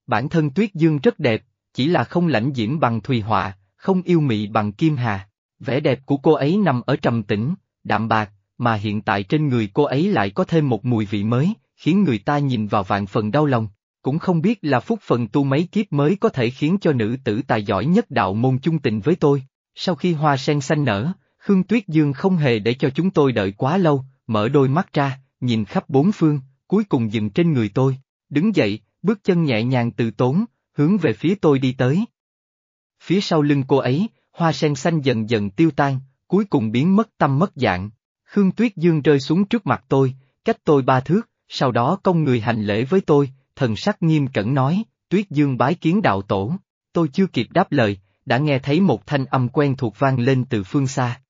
Bản thân Tuyết Dương rất đẹp, chỉ là không lãnh diễm bằng Thùy Họa, không yêu mị bằng Kim Hà. Vẻ đẹp của cô ấy nằm ở trầm tĩnh, đạm bạc, mà hiện tại trên người cô ấy lại có thêm một mùi vị mới, khiến người ta nhìn vào vạn phần đau lòng. Cũng không biết là phúc phần tu mấy kiếp mới có thể khiến cho nữ tử tài giỏi nhất đạo môn chung tình với tôi. Sau khi hoa sen xanh nở, Khương Tuyết Dương không hề để cho chúng tôi đợi quá lâu, mở đôi mắt ra, nhìn khắp bốn phương, cuối cùng dừng trên người tôi. Đứng dậy, bước chân nhẹ nhàng từ tốn, hướng về phía tôi đi tới. Phía sau lưng cô ấy, hoa sen xanh dần dần tiêu tan, cuối cùng biến mất tâm mất dạng. Khương Tuyết Dương rơi xuống trước mặt tôi, cách tôi ba thước, sau đó công người hành lễ với tôi, thần sắc nghiêm cẩn nói, Tuyết Dương bái kiến đạo tổ. Tôi chưa kịp đáp lời, đã nghe thấy một thanh âm quen thuộc vang lên từ phương xa.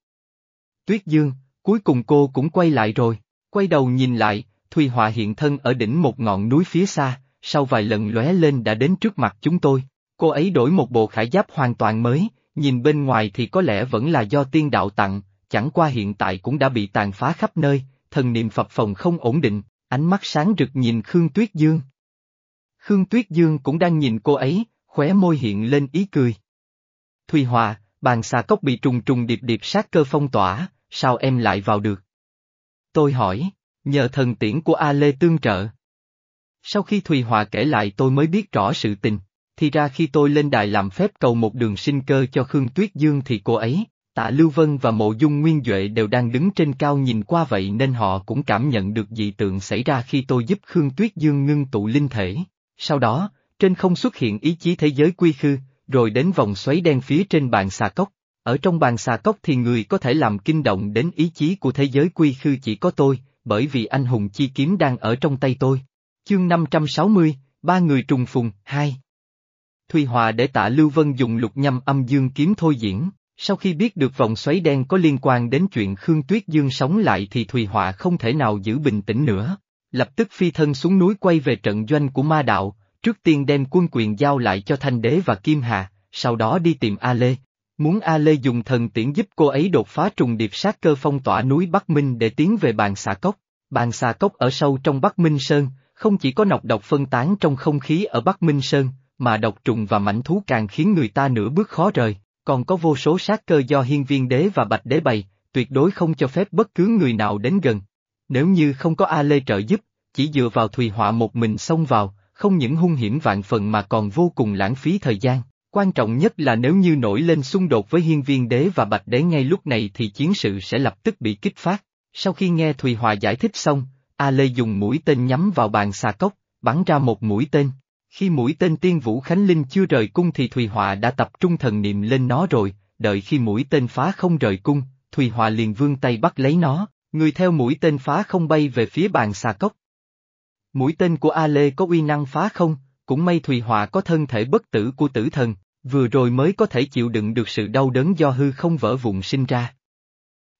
Tuyết Dương, cuối cùng cô cũng quay lại rồi, quay đầu nhìn lại, Thùy Họa hiện thân ở đỉnh một ngọn núi phía xa, sau vài lần lóe lên đã đến trước mặt chúng tôi. Cô ấy đổi một bộ khải giáp hoàn toàn mới, nhìn bên ngoài thì có lẽ vẫn là do tiên đạo tặng, chẳng qua hiện tại cũng đã bị tàn phá khắp nơi, thần niệm phập phồng không ổn định, ánh mắt sáng rực nhìn Khương Tuyết Dương. Khương Tuyết Dương cũng đang nhìn cô ấy, khóe môi hiện lên ý cười. Thùy Hòa, bàn xà cốc bị trùng trùng điệp điệp sát cơ phong tỏa, sao em lại vào được? Tôi hỏi, nhờ thần tiễn của A Lê tương trợ. Sau khi Thùy Hòa kể lại tôi mới biết rõ sự tình, thì ra khi tôi lên đài làm phép cầu một đường sinh cơ cho Khương Tuyết Dương thì cô ấy, Tạ Lưu Vân và Mộ Dung Nguyên Duệ đều đang đứng trên cao nhìn qua vậy nên họ cũng cảm nhận được dị tượng xảy ra khi tôi giúp Khương Tuyết Dương ngưng tụ linh thể. Sau đó, trên không xuất hiện ý chí thế giới quy khư, rồi đến vòng xoáy đen phía trên bàn xà cốc. Ở trong bàn xà cốc thì người có thể làm kinh động đến ý chí của thế giới quy khư chỉ có tôi, bởi vì anh hùng chi kiếm đang ở trong tay tôi. Chương 560, ba người trùng phùng, hai. Thùy Hòa để tạ Lưu Vân dùng lục nhâm âm dương kiếm thôi diễn, sau khi biết được vòng xoáy đen có liên quan đến chuyện Khương Tuyết Dương sống lại thì Thùy Họa không thể nào giữ bình tĩnh nữa. Lập tức phi thân xuống núi quay về trận doanh của ma đạo, trước tiên đem quân quyền giao lại cho Thanh Đế và Kim Hà, sau đó đi tìm A Lê. Muốn A Lê dùng thần tiễn giúp cô ấy đột phá trùng điệp sát cơ phong tỏa núi Bắc Minh để tiến về bàn xà cốc. Bàn xà cốc ở sâu trong Bắc Minh Sơn, không chỉ có nọc độc phân tán trong không khí ở Bắc Minh Sơn, mà độc trùng và mảnh thú càng khiến người ta nửa bước khó rời còn có vô số sát cơ do hiên viên đế và bạch đế bày, tuyệt đối không cho phép bất cứ người nào đến gần. Nếu như không có A Lê trợ giúp, chỉ dựa vào Thùy Họa một mình xông vào, không những hung hiểm vạn phần mà còn vô cùng lãng phí thời gian. Quan trọng nhất là nếu như nổi lên xung đột với hiên viên đế và bạch đế ngay lúc này thì chiến sự sẽ lập tức bị kích phát. Sau khi nghe Thùy Họa giải thích xong, A Lê dùng mũi tên nhắm vào bàn xà cốc, bắn ra một mũi tên, khi mũi tên tiên Vũ Khánh Linh chưa rời cung thì Thùy Họa đã tập trung thần niệm lên nó rồi, đợi khi mũi tên phá không rời cung, Thùy Họa liền vươn tay bắt lấy nó, người theo mũi tên phá không bay về phía bàn xà cốc. Mũi tên của A Lê có uy năng phá không, cũng may Thùy Họa có thân thể bất tử của tử thần, vừa rồi mới có thể chịu đựng được sự đau đớn do hư không vỡ vụn sinh ra.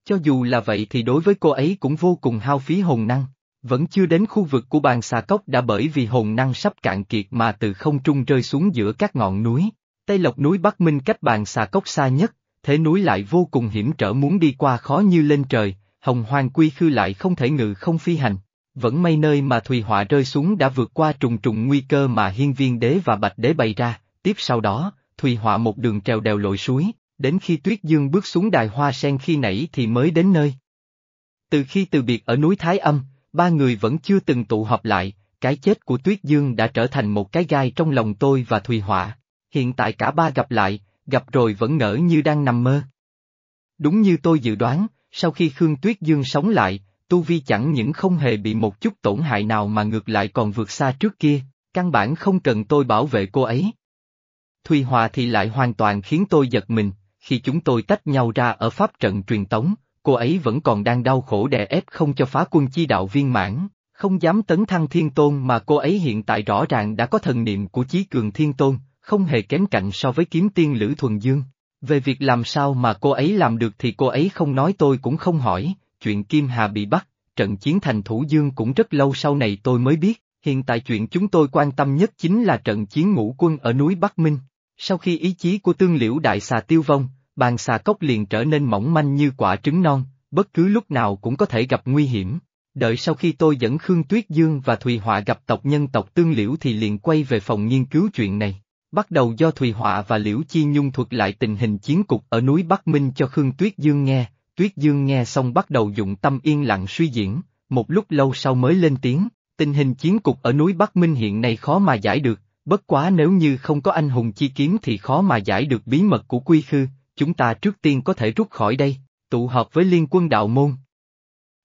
Cho dù là vậy thì đối với cô ấy cũng vô cùng hao phí hồn năng. Vẫn chưa đến khu vực của bàn xà cốc đã bởi vì hồn năng sắp cạn kiệt mà từ không trung rơi xuống giữa các ngọn núi. Tây lộc núi Bắc Minh cách bàn xà cốc xa nhất, thế núi lại vô cùng hiểm trở muốn đi qua khó như lên trời, hồng hoang quy khư lại không thể ngự không phi hành. Vẫn may nơi mà Thùy Họa rơi xuống đã vượt qua trùng trùng nguy cơ mà hiên viên đế và bạch đế bày ra, tiếp sau đó, Thùy Họa một đường trèo đèo lội suối, đến khi Tuyết Dương bước xuống đài hoa sen khi nãy thì mới đến nơi. Từ khi từ biệt ở núi Thái Âm, ba người vẫn chưa từng tụ họp lại, cái chết của Tuyết Dương đã trở thành một cái gai trong lòng tôi và Thùy Họa. Hiện tại cả ba gặp lại, gặp rồi vẫn ngỡ như đang nằm mơ. Đúng như tôi dự đoán, sau khi Khương Tuyết Dương sống lại, Tu Vi chẳng những không hề bị một chút tổn hại nào mà ngược lại còn vượt xa trước kia, căn bản không cần tôi bảo vệ cô ấy. Thùy Hòa thì lại hoàn toàn khiến tôi giật mình, khi chúng tôi tách nhau ra ở pháp trận truyền tống, cô ấy vẫn còn đang đau khổ đè ép không cho phá quân chi đạo viên mãn, không dám tấn thăng thiên tôn mà cô ấy hiện tại rõ ràng đã có thần niệm của chí cường thiên tôn, không hề kém cạnh so với kiếm tiên Lữ Thuần Dương. Về việc làm sao mà cô ấy làm được thì cô ấy không nói tôi cũng không hỏi, chuyện Kim Hà bị bắt, trận chiến thành Thủ Dương cũng rất lâu sau này tôi mới biết, hiện tại chuyện chúng tôi quan tâm nhất chính là trận chiến ngũ quân ở núi Bắc Minh. Sau khi ý chí của tương liễu đại xà tiêu vong, bàn xà cốc liền trở nên mỏng manh như quả trứng non, bất cứ lúc nào cũng có thể gặp nguy hiểm. Đợi sau khi tôi dẫn Khương Tuyết Dương và Thùy Họa gặp tộc nhân tộc Tương Liễu thì liền quay về phòng nghiên cứu chuyện này. Bắt đầu do Thùy Họa và Liễu Chi Nhung thuật lại tình hình chiến cục ở núi Bắc Minh cho Khương Tuyết Dương nghe, Tuyết Dương nghe xong bắt đầu dụng tâm yên lặng suy diễn, một lúc lâu sau mới lên tiếng, tình hình chiến cục ở núi Bắc Minh hiện nay khó mà giải được, bất quá nếu như không có anh hùng chi kiếm thì khó mà giải được bí mật của quy khư, chúng ta trước tiên có thể rút khỏi đây, tụ họp với liên quân đạo môn.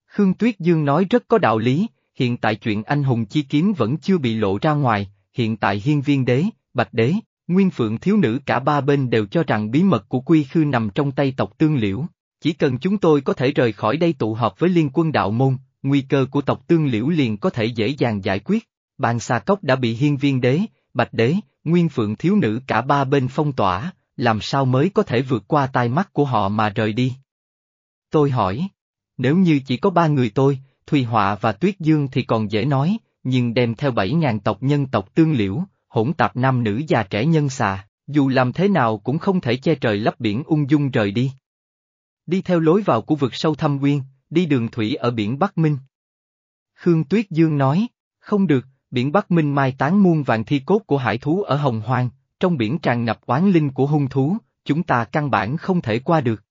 Khương Tuyết Dương nói rất có đạo lý, hiện tại chuyện anh hùng chi kiếm vẫn chưa bị lộ ra ngoài, hiện tại hiên viên đế, bạch đế, nguyên phượng thiếu nữ cả ba bên đều cho rằng bí mật của quy khư nằm trong tay tộc tương liễu, chỉ cần chúng tôi có thể rời khỏi đây tụ họp với liên quân đạo môn, nguy cơ của tộc tương liễu liền có thể dễ dàng giải quyết, bàn xà cốc đã bị hiên viên đế, bạch đế, nguyên phượng thiếu nữ cả ba bên phong tỏa, làm sao mới có thể vượt qua tai mắt của họ mà rời đi. Tôi hỏi, nếu như chỉ có ba người tôi, Thùy Họa và Tuyết Dương thì còn dễ nói, nhưng đem theo bảy ngàn tộc nhân tộc tương liễu, hỗn tạp nam nữ già trẻ nhân xà, dù làm thế nào cũng không thể che trời lấp biển ung dung rời đi. Đi theo lối vào của vực sâu thâm nguyên, đi đường thủy ở biển Bắc Minh. Khương Tuyết Dương nói, không được, biển Bắc Minh mai tán muôn vàng thi cốt của hải thú ở Hồng Hoang, trong biển tràn ngập oán linh của hung thú, chúng ta căn bản không thể qua được.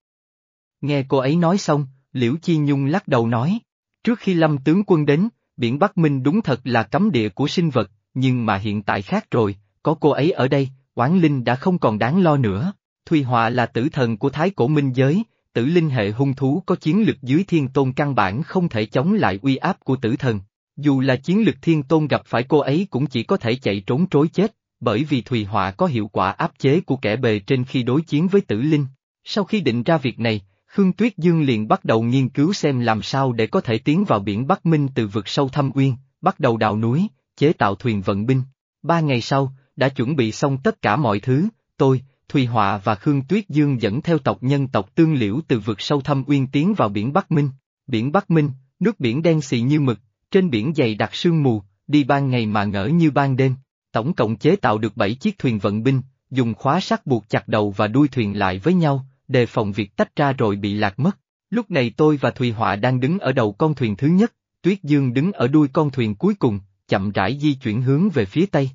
Nghe cô ấy nói xong, Liễu Chi Nhung lắc đầu nói, trước khi lâm tướng quân đến, biển Bắc Minh đúng thật là cấm địa của sinh vật, nhưng mà hiện tại khác rồi, có cô ấy ở đây, oán linh đã không còn đáng lo nữa. Thùy Họa là tử thần của thái cổ minh giới, tử linh hệ hung thú có chiến lực dưới thiên tôn căn bản không thể chống lại uy áp của tử thần. Dù là chiến lực thiên tôn gặp phải cô ấy cũng chỉ có thể chạy trốn trối chết, bởi vì Thùy Họa có hiệu quả áp chế của kẻ bề trên khi đối chiến với tử linh. Sau khi định ra việc này, Khương Tuyết Dương liền bắt đầu nghiên cứu xem làm sao để có thể tiến vào biển Bắc Minh từ vực sâu thâm uyên, bắt đầu đào núi, chế tạo thuyền vận binh. Ba ngày sau, đã chuẩn bị xong tất cả mọi thứ, tôi, Thùy Họa và Khương Tuyết Dương dẫn theo tộc nhân tộc Tương Liễu từ vực sâu thâm uyên tiến vào biển Bắc Minh. Biển Bắc Minh, nước biển đen xì như mực, trên biển dày đặc sương mù, đi ban ngày mà ngỡ như ban đêm. Tổng cộng chế tạo được 7 chiếc thuyền vận binh, dùng khóa sắt buộc chặt đầu và đuôi thuyền lại với nhau, đề phòng việc tách ra rồi bị lạc mất. Lúc này tôi và Thùy Họa đang đứng ở đầu con thuyền thứ nhất, Tuyết Dương đứng ở đuôi con thuyền cuối cùng, chậm rãi di chuyển hướng về phía tây.